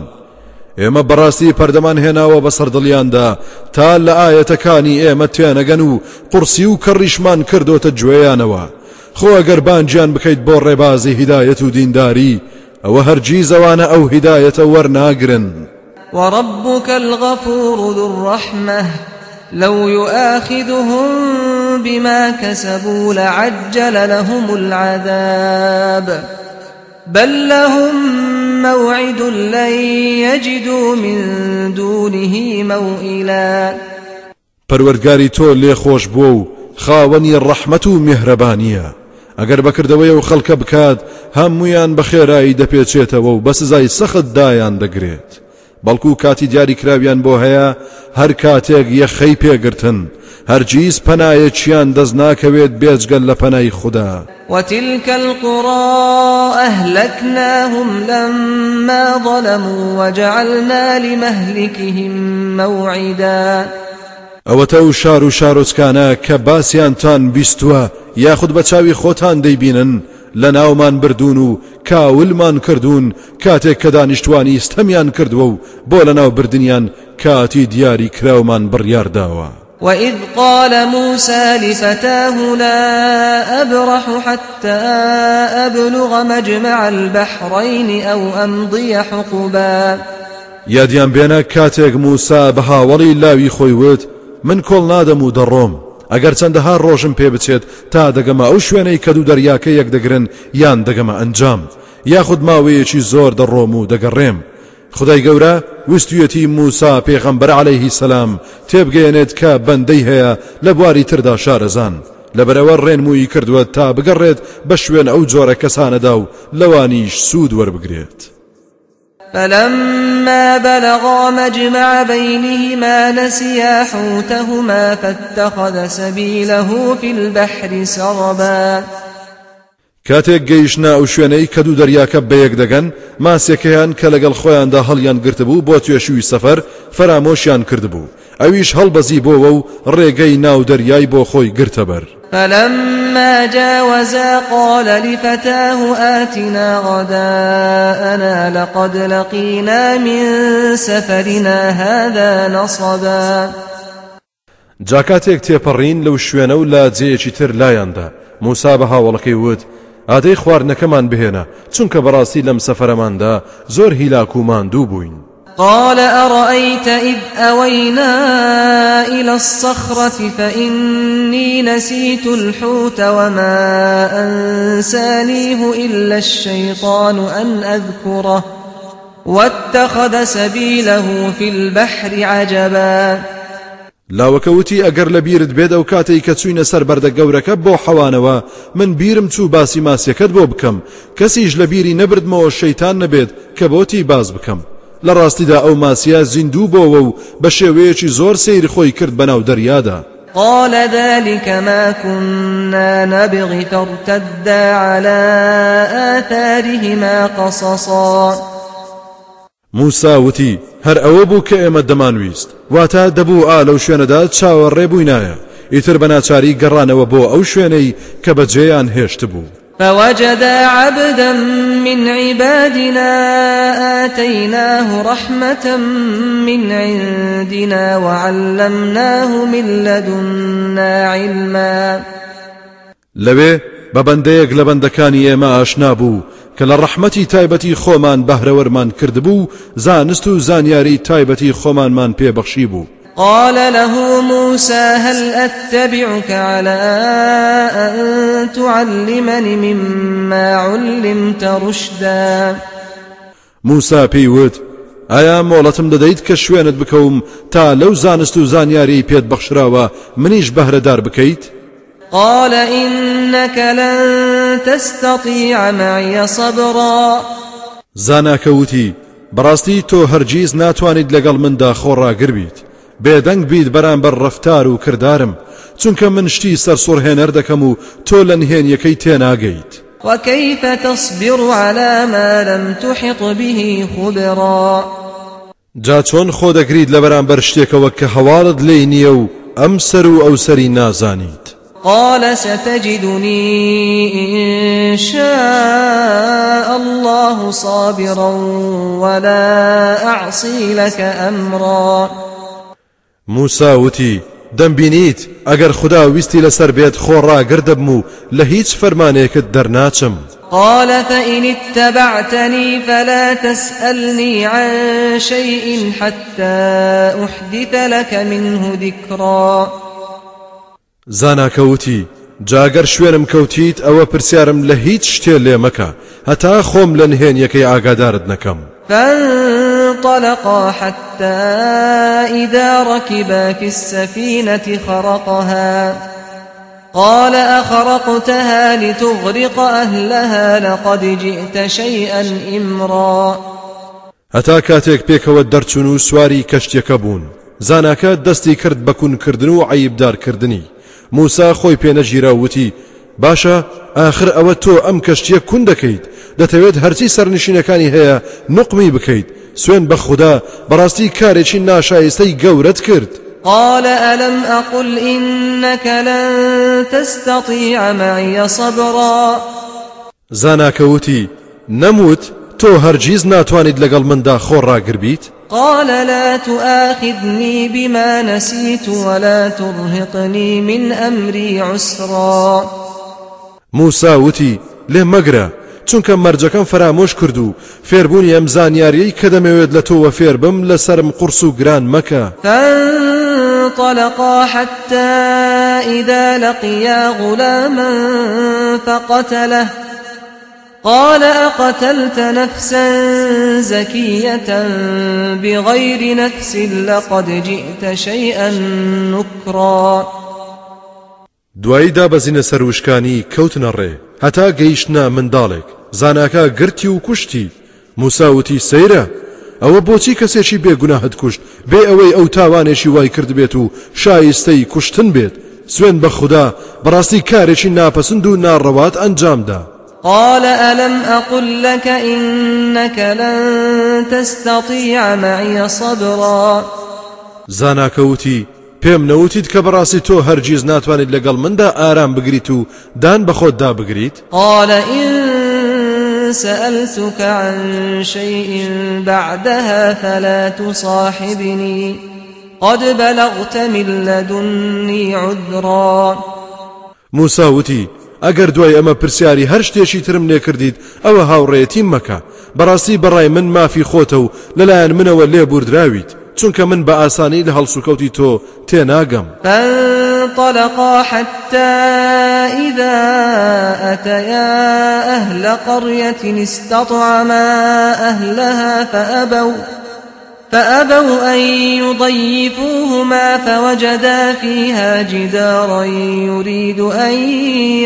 ئێمە بەڕاستی پەردەمان هێناوە بە سەردڵیاندا تا لە ئاەتەکانی ئێمە توێنەگەن و قورسی و کەڕیشمان کردوتە گوێیانەوە خۆ ئەگەر بانجیان بکەیت بۆ ڕێبازی هیدایەت و دینداری ئەوە هەرگیزەوانە ئەو هیدایەتە وەرناگرن. وربك الغفور ذو الرحمة لو يؤاخذهم بما كسبوا لعجل لهم العذاب بل لهم موعد لن يجدوا من دونه موئلا پەروەرگاری تۆ لێ خۆش بووە و خاوەنی ڕەحمەت و میهرەبانیە ئەگەر بەکردەوەی و خەڵکە بکات هەمویان بە خێرایی دەپێچێتەوە و بە سزای سەخت دایان دەگرێت. بەڵکو کاتی دیاری کراویان بۆ هەیە هەر کاتێک یەخەی پێگرتن. هەرگیز پەنایەکیان دەست ناکەوێت بێجگەل لە پەنای خوددا. وتلك القرى أهلكناهم لما ظلموا وجعلنا لمهلكهم موعدا. ئەوەتە و شار و شارۆچکانە کە باسییانتان بیستووە یاخود بە چاوی خۆتان دەیبینن لە ناومان بردون و کاولمان کردوون کاتێک کە دانیشتوانی ستەمیان کردووە و بۆ لە ناو بردنیان کاتی دیاری کراومان بڕیارداوە. وإذ قال موسى لفتاه لا أبرح حتى أبلغ مجمع البحرين أو أمضي حقبا. یادیان بێنە کاتێک موسا بە هاوڵی لاوی خۆی وت من نادەم و دەڕۆم. ئەگەر چەندەها ڕۆژم پێ بچێت تا دەگەمە ئەو شوێنەی کە دوو دەریاکە یەک دەگرن یان دەگەمە ئەنجام. یاخود ماوەیەکی زۆر دەڕۆم و دەگەڕێم. خدای گەورە وستویەتی موسا پێغەمبەر عليهەیهی سەسلام تێبگەێنێت کە بەندەی هەیە لە بواری تردا شارەزان. لەبەرەوە ڕێنمویی کردووە تا بگەڕێت بە شوێن ئەو جۆرە کەسانەدا و لەوانیش سوود وەربگرێت. فلما بلغا مجمع بينهما نسيا حوتهما فاتخذ سبيله في البحر سربا. کاتێک گەیشتنا ئەو شوێنەی کە دوو دەریاکە بەیەک دەگەن ماسێکەیان کە لەگەڵ خۆیاندا هەڵیان گرتبوو بۆ توێشووی سەفەر فەرامۆشیان ئەویش هەڵبەزی بۆەوە و ڕێگەی ناو دەریای بۆ خۆی گرتەبەر فلما جاوزا قال لفتاه آتنا غداءنا لقد لقينا من سفرنا هذا نصبا. جاکاتێک تێپەڕین لەو شوێنە و لا جێیەکی تر لایەندا. موسا بە هاوڵەکەی وت ئادەی خواردنەکەمان بهێنە چونکە بەڕاستی لەم سەفەرەماندا زۆر هیلاک و ماندوو بووین قال أرأيت إذ أوينا إلى الصخرة فإني نسيت الحوت وما أنسانيه إلا الشيطان أن أذكره واتخذ سبيله في البحر عجبا. لاوەکەوتی ئەگەر لە بیرت بێت ئەو کاتەی کە چوینە سەر بەردە گەورەکە بۆ حەوانەوە من بیرم چوو باسی ماسیەکەت بۆ بکەم کەسیش لە بیری نەبردمەوە شەیتان نەبێت کە باز بکەم لە ڕاستیدا ئەو ماسیە زیندوو بۆەوە و بە شێوەیەکی زۆر سیر خۆی کرد بەناو دەریادا. قال ذلك ما كنا نبغي فارتدا على آثارهما قصصا. موسا وتی هەر ئەوە بوو کە ئێمە دەمانویست واتە دەبوو ئا لەو شوێنەدا چاوەڕێبووینایە ئیتر بە ناچاری گەڕانەوە بۆ ئەو شوێنەی کە بەجێیان هێشت بوو. فوجد عبدا من عبادنا آتيناه رحمة من عندنا وعلمناه من لدنا علما. لەوێ بە بەندەیەک لە بەندەکانی ئێمە ئاشنا بوو کە لە ڕەحمەتی تایبەتی خۆمان بەهرەوەرمان کردبوو زانست و زانیاری قال له موسى هل أتبعك على أن تعلمني مما علمت رشدا؟ موسا پێیوت ئایا مۆڵەتم دەدەیت کە شوێنت بکەوم تا لەو زانست و زانیاری پێت بەخشراوە منیش بەهرەدار بکەیت؟ قال إنك لن تستطيع معي صبرا. زاناکەوتی بەڕاستی تۆ هەرگیز ناتوانیت لەگەڵ مندا خۆڕاگر بیت بێدەنگ بیت بەرامبەر ڕفتار و کردارم چونکە من شتی سەرسوڕهێنەر دەکەم و تۆ لە نهێنیەکەی تێناگەیت. وكيف تصبر على ما لم تحط به خبرا؟ جا چۆن خۆ دەگریت لە بەرامبەر شتێکەوە کە هەواڵت لێی نییە و ئەم سەر و ئەو سەری نازانیت. قال ستجدني إن شاء الله صابرا ولا أعصي لك أمرا. موسا وتی دەمبینیت ئەگەر خدا ویستی لەسەر بێت خۆڕاگر دەبم و لە هیچ فەرمانەیەکت دەرناچم. قال فإن اتبعتني فلا تسألني عن شيء حتى أحدث لك منه ذكرا. زاناکەوتی جاگەر شوێنم کەوتیت ئەوە پرسیارم لە هیچ شتێ لێ مەکە هەتا خۆم لە ئاگادارت نەکەم. فانطلقا حتى إذا ركبا في السفينة خرقها. قال أخرقتها لتغرق أهلها لقد جئت شيئا إمرا. هەتا کاتێک پێکەوە دەرچون و سواری کەشتێکە بوون زاناکە دەستی کرد بەکوونکردن و عیبدارکردنی موسا خۆی پێنەژیرە وتی باشە آخر ئەوە تۆ ئەم کەشتیە کون دەکەیت؟ دەتەوێت هەرچی سەرنشینەکانی هەیە نقمی بکەیت. سوێن بە خوددا بەڕاستی کارێکی ناشایستەی گەورەت کرد. قال ألم أقل إنك لن تستطيع معي صبرا؟ زاناکەوتی نەموت تۆ هەرگیز ناتوانیت لەگەڵ مندا خۆڕاگر بیت قال لا تؤاخذني بما نسيت ولا ترهقني من أمري عسرا. موسا وتی لێ مەگرە چونکە مەرجەکەم فرامۆش کرد و فێربوونی ئەم زانیاریەی کە دەمەوێت لە تۆوە فێر بم لەسرم قرس و گران مەکە. فانطلقا حتى إذا لقيا غلاما فقتله. قال أقتلت نفسا زكية بغير نفس لقد جئت شيئا نكرا. دوایی دابەزینە سەروشکانی کەوتنە ڕێ. هەتا گەیشتنا منداڵێک. زاناکە گرتی و کوشتی. موساوتی سەیرە ئەوە بۆچی کەسێکی بێگوناهت کوشت بێ ئەوەی ئەو تاوانێکی وای کرد بێت و شایستەی کوشتن بێت. سوێن بە خوددا بەڕاستی کارێکی ناپەسند و ناڕەوات ئەنجامدا. قال ألم أقل لك إنك لن تستطيع معي صبرا؟ زاناکەوتی پێم نەوتیت کە بەڕاستی تۆ هەرگیز ناتوانیت لەگەڵ مندا ئارام بگریت و دان بە خۆتدا بگریت؟ قال إن سألتك عن شيء بعدها فلا تصاحبني. قد بلغت من لدني عذرا. موساوتی ئەگەر دوای ئەمە پرسیاری هەر شتێکی ترم کردیت ئەوە هاوڕێتی مەکە. بەڕاستی بەڕای من مافی خۆتە و لەلایەن منەوە لێ بوردراویت چونکە من بە ئاسانی لە هەڵسوکەوتی تۆ فانطلقا حتى إذا أتيا أهل قرية استطعما أهلها فأبوا فأبوا أن يضيفوهما فوجدا فيها جدارا يريد أن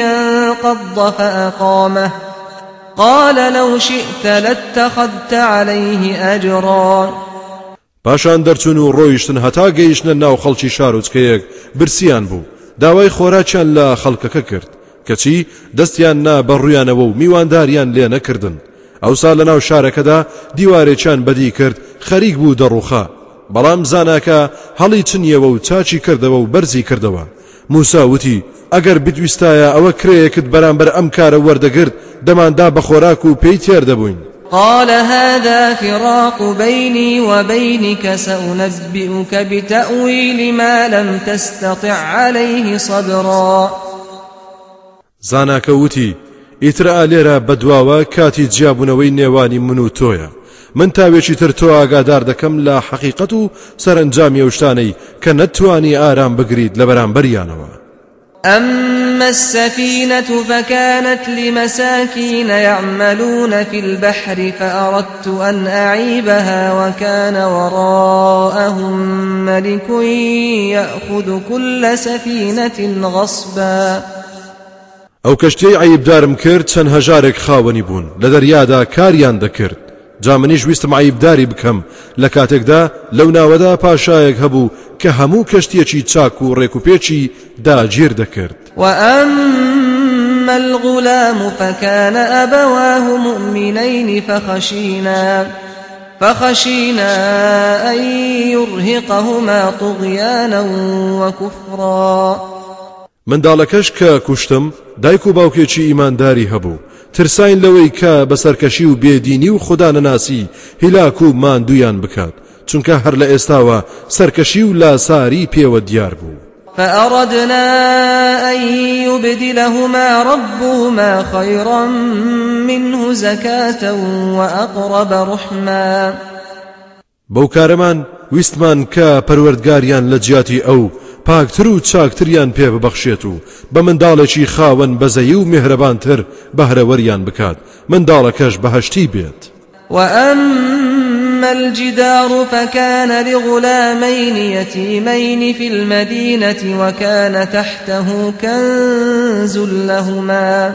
ينقض فأقامه. قال لو شئت لاتخذت عليه أجرا. پاشان دەرچون و ڕۆیشتن هەتا گەیشتە ناو خەڵکی شارۆچکەیەک برسیان بوو. داوای خۆراکیان لە خەڵکەکە کرد. کەچی دەستیان نا بەڕویانەوە و میوانداریان لێ نەکردن. ئەوسا لە ناو شارەکەدا دیوارێکیان بەدی کرد خەریک بوو دەڕوخا بەڵام زاناکە هەڵی چنیەوە و چاچی کردەوە و بەرزی کردەوە. موسا وتی ئەگەر بدویستایە ئەوە کرەیەکت بەرامبەر ئەم کارە وەردەگرت دەماندا بە خۆراک و پێی تێر دەبووین. قال هذا فراق بيني وبينك سأنبئك بتأويل ما لم تستطع عليه صبرا. زاناکە وتی ئیترا لێرە بەدواوە کاتی جیاببوونەوەی نێوانی من و تۆیە من تاوێکی تر تۆ ئاگادار دەکەم لە حەقیقەت و سەرنجامی ئەوشتانەی کە نەتوانی ئارام بگریت أما السفينة فكانت لمساكين يعملون في البحر فأردت أن أعيبها وكان وراءهم ملك يأخذ كل سفينة غصبا. ئەو کەشتەی عیبدارم کرد چەند هەژارێک خاوەنی بوون لە دەریادا کاریان جا منیش ویستم عیبداری بکەم لە کاتێکدا لەو ناوەدا پاشایەک هەبوو کە هەموو کەشتێکی چاک و ڕێکوپێکی داگیر دەکرد. وأما الغلام فكان أبواه مؤمنين فخشينا فخشينا أن يرهقهما طغيانا وكفرا. منداڵەکەش کە کوشتم دایک و باوکێکی ئیمانداری هەبوو. ترساین لەوەی کە بەسەرکەشی و بێدینی و خوددا نەناسی هیلاک و ماندویان بکات چونکە هەر لە ئێستاوە سەرکەشی و لاساری پێوە دیار بوو. فأردنا أن يبدلهما ربهما خيرا منه زكاة وأقرب رحما. ویستمان کە پەروەردگاریان لە جیاتی ئەو پاکتر و چاکتریان پێ ببەخشێت و بە منداڵێکی خاوەن بەزەیی و میهرەبانتر بەهرەوەریان بکات. منداڵەکەش بەهشتی بێت. وأما الجدار فكان لغلامين يتيمين في المدينة وكان تحته كنز لهما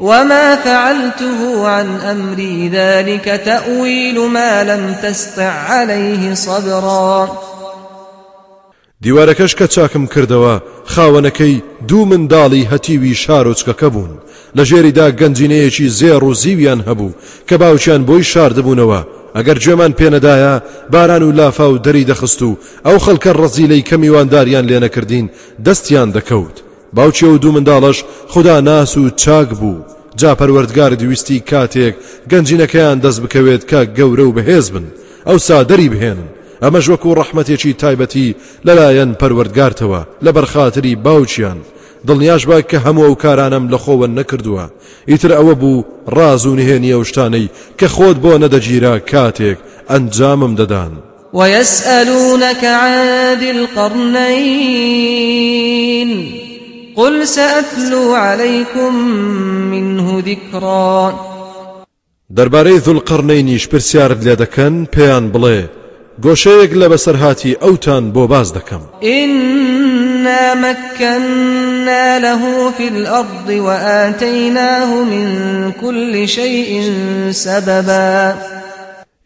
وما فعلته عن أمري ذلك تأويل ما لم تستع عليه صبرا. دیوارەکەش کە چاکم کردەوە خاوەنەکەی دوو منداڵی هەتیوی شارۆچکەکە بوون. لە ژێریدا گەنجینەیەکی زێڕ و زیویان هەبوو کە باوکیان بۆی شاردبوونەوە ئەگەر گوێمان پێنەدایە باران و لافا و دەری دەخست و ئەو خەڵکە ڕزیلەی کەمیوانداریان لێ نەکردین دەستیان دەکەوت. باوکی دوو منداڵش خوداناس و چاک بوو. جا پەروەردگار ویستی کاتێک گەنجینەکەیان دەست بکەوێت کە گەورە و بەهێز بن. ئەو سادەری بهێنن. ئەمەش وەکو ڕەحمەتێکی تایبەتی لەلایەن پەروەردگارتەوە لە بەرخاتری باوچیان. دڵنیاش بە کە هەموو ئەو کارانم لە خۆوە نەکردووە. ئیتر ئەوە بوو ڕاز و نهێنی ئەو شتانەی کە خۆت بۆ نەدەگیرا کاتێک ئەنجامم دەدان. ويسألونك عن ذي القرنين قل سأتلو عليكم منه ذكرا. دەربارەی دڵقڕنەینیش پرسیارت لێ دەکەن پێیان بڵێ گۆشەیەک لە بەسەرهاتی ئەوتان بۆ باز دەکەم. إنا مكنا له في الأرض وآتيناه من كل شيء سببا.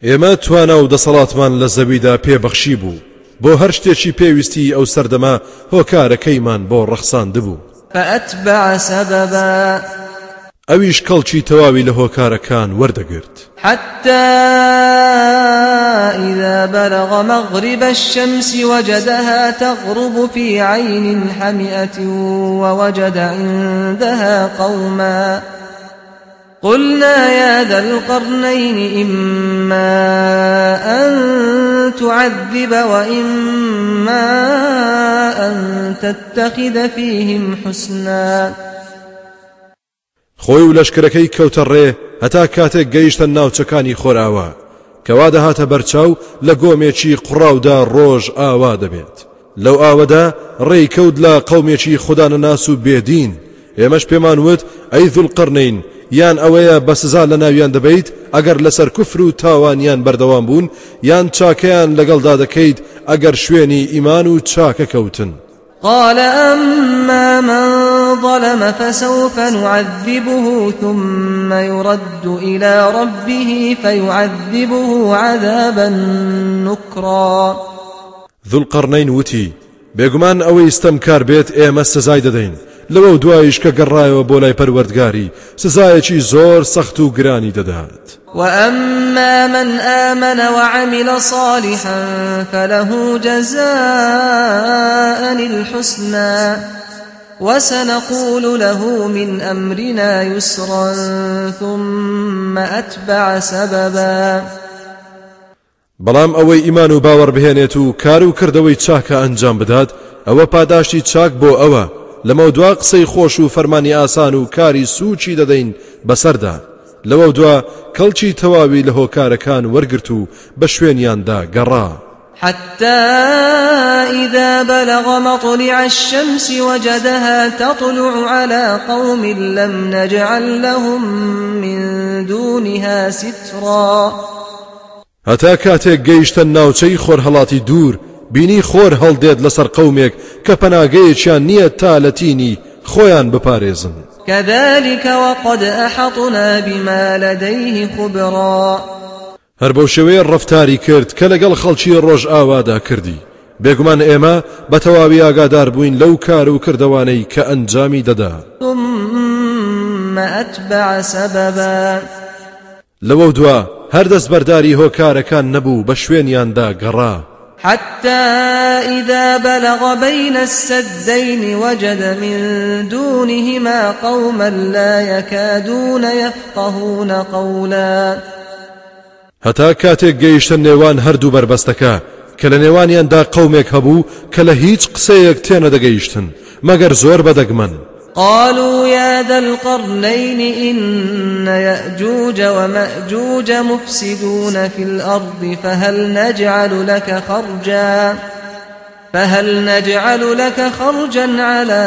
ئێمە توانا و دەسەڵاتمان لە زەویدا پێبەخشی بوو. بۆ هەر شتێکی پێویستی ئەو سەردەما هۆکارەکەیمان بۆ ڕەخساند بوو فأتبع سببا. ئەویش کەڵکی تەواوی لە هۆکارەکان وەردەگرت. حتى إذا بلغ مغرب الشمس وجدها تغرب في عين حمئة ووجد عندها قوما. قلنا يا ذا القرنين إما أن تعذب وإما أن تتخذ فيهم حسنا. خۆی و لەشکرەکەی کەوتە ڕێ هەتا کاتێک گەیشتە ناوچەکانی خۆراوە. کەوا دەهاتە بەرچاو لە گۆمێکی قڕاودا ڕۆژ ئاوا دەبێت. لەو ئاوەدا ڕێی کەوت لە قەومێکی خوددانە ناس و بێدین. ئێمەش پێمان وت ئەی دوڵقڕنین یان ئەوەیە بە سزا لە ناویان دەبیت ئەگەر لەسەر کوفر و تاوانیان بەردەوام بوون یان چاکەیان لەگەڵدا دەکەیت ئەگەر شوێنی ئیمان و چاکە کەوتن. قال أما من ظلم فسوف نعذبه ثم يرد إلى ربه فيعذبه عذابا نكرا. ذو القرنين وتي بێگومان ئەوەی ستەمکار بێت ئێمە سزای دەدەین. لەوە دوایش کە گەڕایەوە بۆ لای پەروەردگاری سزایەکی زۆر سەخت و گرانی دەدات. وأما من آمن وعمل صالحا فله جزاء الحسنى وسنقول له من أمرنا يسرا ثم أتبع سببا بەڵام ئەوەی ئیمان و باوەڕ بهێنێت و کار و کردەوەی چاکە ئەنجام بدات ئەوە پاداشتی چاک بۆ ئەوە. لەمە دوا قسەی خۆش و فەرمانی ئاسان و کاری سوچی دەدەین بەسەردا. لەوە دوا کەڵکی تەواوی لە هۆکارەکان وەرگرت و بە شوێنیاندا گەڕا. حتى إذا بلغ مطلع الشمس وجدها تطلع على قوم لم نجعل لهم من دونها سترا. هەتا کاتێک گەیشتە ناوچەی خۆر هەڵاتی دوور بینی خۆر هەڵدێت لەسەر قەومێک کە پەناگەیەکیان نییە تا لە تینی خۆیان بپارێزن. كذلك وقد أحطنا بما لديه خبرا. هەر بەو شێوەیە ڕفتاری کرد کە لەگەڵ خەڵکی ڕۆژ ئاوادا کردی. بێگومان ئێمە بە تەواوی ئاگادار بووین لەو کار و کردوانەی کە ئەنجامی دەدا. لەوە دوا هەر دەست بەرداری هۆکارەکان نەبوو بە شوێنیاندا گەڕا. حتى إذا بلغ بين السدين وجد من دونهما قوما لا يكادون يفقهون قولا. هەتا کاتێک گەیشتە نێوان هەردوو بربەستەکە کە لە نێوانیاندا قەومێک هەبوو کە لە هیچ قسەیەک تێنە دەگەیشتن مەگەر زۆر بەدەگمەن. قالوا يا ذا القرنين إن يأجوج ومأجوج مفسدون في الأرض فهل نجعل لك خرجا فهل نجعل لك خرجا على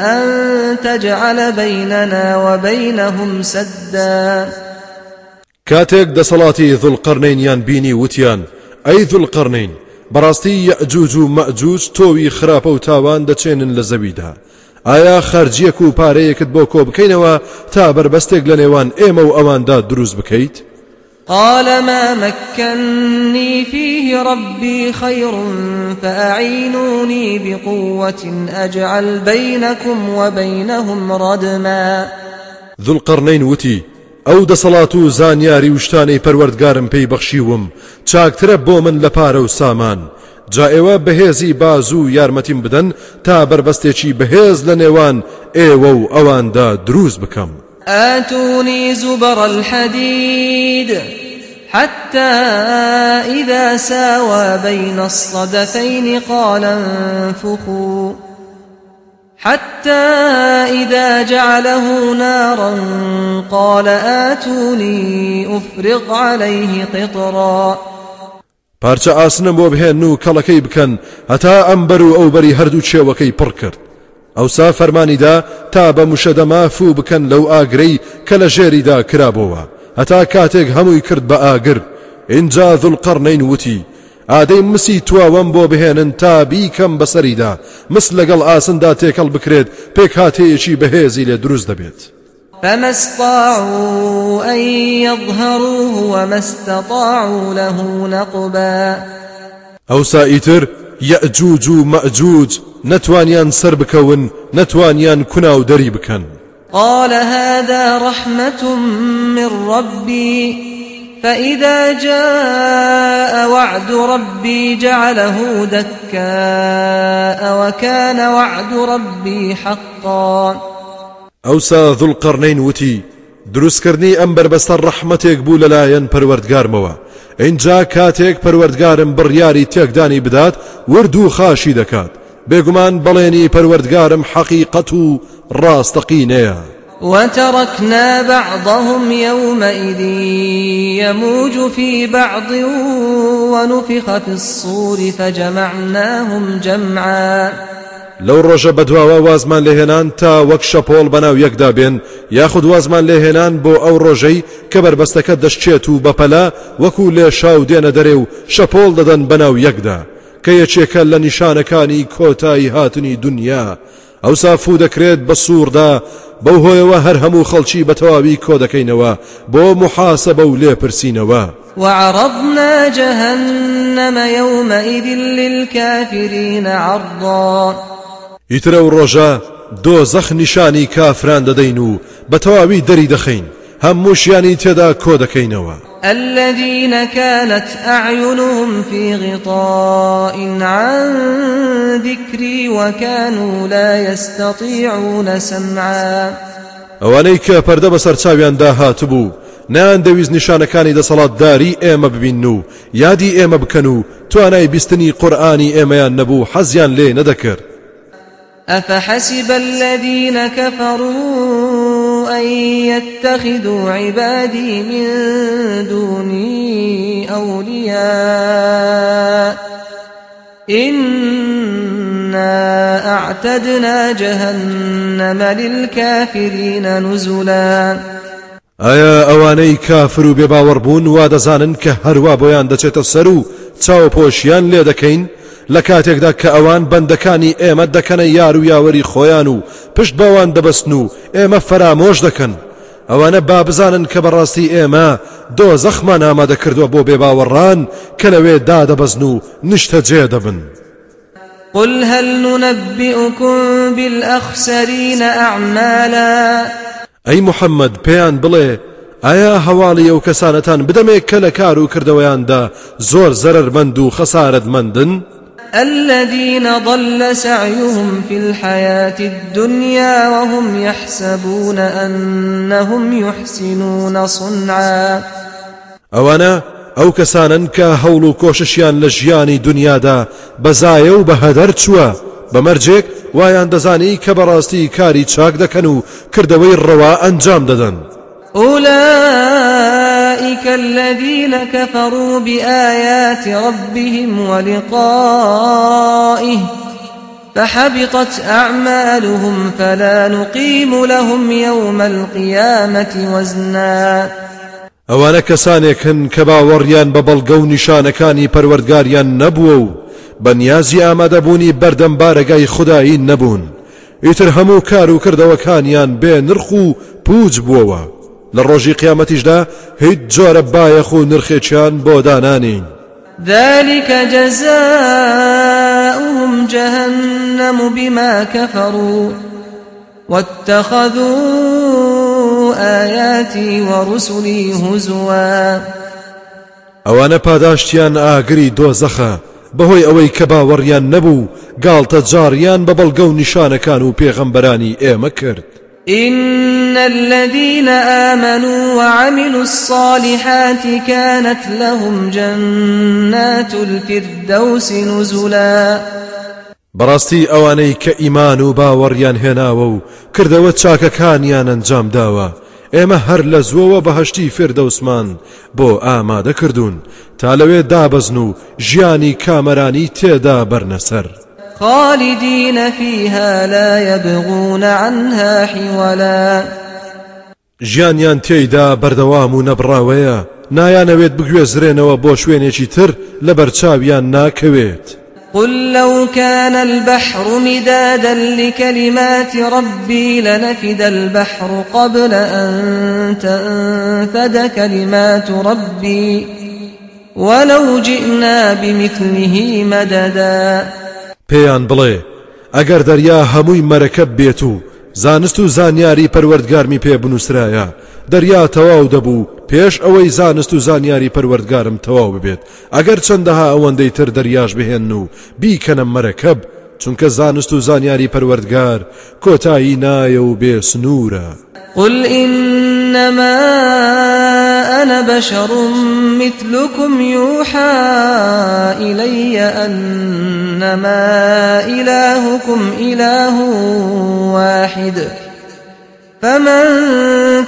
أن تجعل بيننا وبينهم سدا. کاتێک دەسەڵاتی ذوڵقەرنینیان بینی وتیان ئەی ذوڵقەرنین بەڕاستی یەجوج و مەجوج تۆوی خراپە و تاوان دەچێنن لە زەویدا ئایا خەرجیەک و پارەیەکت بۆ کۆ بکەینەوە تا بربەستێک لە نێوان ئێمە و ئەواندا دروست بکەیت؟ قال ما مكني فيه ربي خير فأعينوني بقوة أجعل بينكم وبينهم ردما. ذو القرنين وتی ئەو دەسەڵات و زانیاری و شتانەی پەروەردگارم پێی بەخشیوم چاکترە بۆ من لە پارە و سامان. جا ئێوە بە هێزی بازوو یارمەتیم دەن تا بەربەستێکی بەهێز لە نێوان ئێوە و ئەواندا دروست بکەم. آتوني زبر الحديد حتى إذا ساوى بين الصدفين قال انفخوا. حتى إذا جعله نارا قال آتوني أفرغ عليه قطرا. پارچە ئاسنم بۆ بهێن و کەڵەکەی بکەن هەتا ئەمبەر و ئەوبەری هەردوو چێوەکەی پڕ کرد. ئەوسا فەرمانیدا تا بە موشەدەما فوو بکەن لەو ئاگرەی کە لە ژێریدا کرابەوە هەتا کاتێک هەمووی کرد بە ئاگر. اینجا ذوڵقەرنەین وتی ئادەی مسی تواوەم بۆ بهێنن تا بیکەم بەسەریدا. مس لەگەڵ ئاسندا تێکەڵ بکرێت پێک هاتەیەکی بەهێزی لێ دروست دەبێت. فما استطاعوا أن يظهروه وما استطاعوا له نقبا. ئەوسا ئیتر یەجوج و مەجوج نەتوانیان سەر بکەون نەتوانیان کوناو دەری بکەن قال هذا رحمة من ربي فإذا جاء وعد ربي جعله دكاء وكان وعد ربي حقا. ئەوسا ذوڵقەرنەین وتی دروستکردنی ئەم بربەستە ڕەحمەتێک بوو لەلایەن پەروەردگارمەوە اینجا کاتێک پەروەردگارم بڕیاری تێکدانی بدات ورد و خاشی دەکات بێگومان بەڵێنی پەروەردگارم حەقیقەت و ڕاستەقینەیە وتركنا بعضهم يومئذ يموج في بعض ونفخ في الصور فجمعناهم جمعا. لەو ڕۆژە بەدواوە وازمان لێهێنان تا وەک شەپۆڵ بەناو یەکدا بێن یاخود وازمان لێهێنان بۆ ئەو ڕۆژەی کە بربەستەکە دەشتێت و بەپەلا وەکو لێ شاو دێنە دەرێ و شەپۆڵ دەدەن بەناو یەکدا. کە یەکێکە لە نیشانەکانی کۆتایی هاتنی دنیا. ئەوسا فوو دەکرێت بە سووردا بەو هۆیەوە هەر هەموو خەڵکی بە تەواوی کۆ دەکەینەوە بۆ محاسبە و لێپرسینەوە. وعرضنا جهنم يومئذ للكافرين عرضا. ئیترە و ڕۆژە دۆ زەخ نیشانی کافران دەدەین و بە تەواوی دەری دەخەین هەمووشیانی تێدا کۆ دەکەینەوە الذين كانت أعينهم في غطاء عن ذكري وكانوا لا يستطيعون سمعا. ئەوانەی کە پەردە بەسەر چاویان داهات بوو نان دەویست نیشانەکانی دەسەڵاتداری ئێمە ببین و یادی ئێمە بکەن و توانای بیستنی قورآانی ئێمەیان نەبوو حەزیان لێ نەدەکرد أفحسب الذين كفروا أن يتخذوا عبادي من دوني أولياء إنا أعتدنا جهنم للكافرين نزلا. ئایا ئەوانەی کافر و بێباوەڕبوون وا دەزانن کە هەروە بۆیان دەچێتە سەر و لێ دەکەین؟ لە کاتێکدا کە ئەوان بەندەکانی ئێمە دەکەنە یار و یاوەری خۆیان و پشت بەوان دەبەستن و ئێمە فەرامۆش دەکەن ئەوانە با بزانن کە بەڕاستی ئێمە دۆ زەخمان ئامادە کردووە بۆ بێباوەڕان کە لەوێ دادەبەزن و نیشتە جێ دەبن. قل هل ننبئكم بالأخسرين أعمالا ئەی محەممەد پێیان بڵێ ئایا هەواڵی ئەو کەسانەتان بدەمێ کە لە کار و کردەوەیاندا زۆر زەرمەند و خەسارەتمەندن؟ الذين ضل سعيهم في الحياة الدنيا وهم يحسبون أنهم يحسنون صنعا. ئەوانە ئەو کەسانن کە هەوڵ و کۆششیان لە ژیانی دنیادا بەزایە و بەهەدەر چووە بەمەرجێک وایان دەزانی کە بەڕاستی کاری چاک دەکەن و کردەوەی ڕەوا ئەنجام دەدەن أولئك الذين كفروا بآيات ربهم ولقائه فحبطت أعمالهم فلا نقيم لهم يوم القيامة وزنا ئەوانە کەسانێکن کە باوەڕیان بە بەڵگە و نیشانەکانی پەروەردگاریان نەبووە و بەنیازی ئامادەبوونی بەردەم بارەگای خودایی نەبوون ئیتر هەموو کار و کردەوەکانیان بێ نرخ لە ڕۆژی قیامەتیشدا هیچ جۆرە بایەخ و نرخێکیان بۆ دانانین. ذلك جزاؤهم جهنم بما كفروا واتخذوا آياتي ورسلي هزوا. ئەوانە پاداشتیان ئاگری دۆزەخە بەهۆی ئەوەی کە باوەڕیان نەبوو گاڵتە جاڕیان بە بەڵگە و نیشانەکان و پێغەمبەرانی ئێمە کرد. إن الذين آمنوا وعملوا الصالحات كانت لهم جنات الفردوس نزلا. بەڕاستی ئەوانەی کە ئیمان و باوەڕیان هێناوە و کردەوە چاکەکانیان ئەنجام داوە. ئێمە هەر لە زووەوە بەهشتی فێردەوسمان بۆ ئامادە کردوون. تا لەوێ دابەزن و ژیانی کامەرانی خالدين فيها لا يبغون عنها حولا. ژیانیان تێیدا بەردەوام و نەبراوەیە نایانەوێت بگوێزرێنەوە بۆ شوێنێکی تر لە بەرچاویان ناکەوێت. قل لو كان البحر مدادا لكلمات ربي لنفد البحر قبل أن تنفد كلمات ربي. ولو جئنا بمثله مددا. پێیان بڵێ ئەگەر دەریا هەمووی مەرەکەب بێت و زانست و زانیاری پەروەردگارمی پێ بنووسرایە دەریا تەواو دەبوو پێش ئەوەی زانست و زانیاری پەروەردگارم تەواو ببێت. ئەگەر چەندەها ئەوەندەی تر دەریاش بهێن و بیکەنە مەرەکەب چونکە زانست و زانیاری پەروەردگار کۆتایی نایە و بێ قل إن إنما أنا بشر مثلكم يوحى إلي أنما إلهكم إله واحد. فمن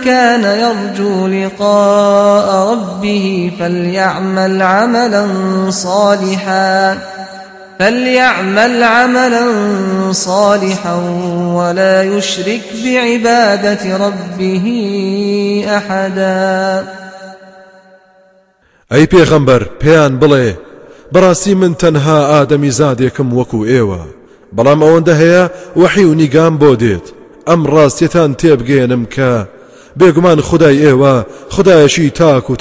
كان يرجو لقاء ربه فليعمل عملا صالحا. فليعمل عملا صالحا ولا يشرك بعبادة ربه أحدا. ئەی پێغەمبەر پێیان بڵێ بەڕاستی من تەنها ئادەمی زادێکم وەکو ئێوە. بەڵام ئەوەندە هەیە وەحی و نیگام بۆ دێت. ئەم ڕاستیتان تێبگەێنم کە بێگومان خدای ئێوە خدایەشی تاک و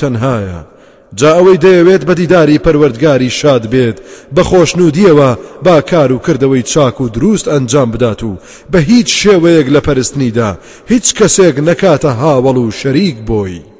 جا ئەوەی دەیەوێت بەدیداری پەروەردگاری شاد بێت. بە خۆشنودیەوە با کار و کردەوەی چاک و دروست ئەنجام بدات و بە هیچ شێوەیەک لە پەرستنیدا هیچ کەسێک نەکاتە هاوڵ و شەریک بۆی.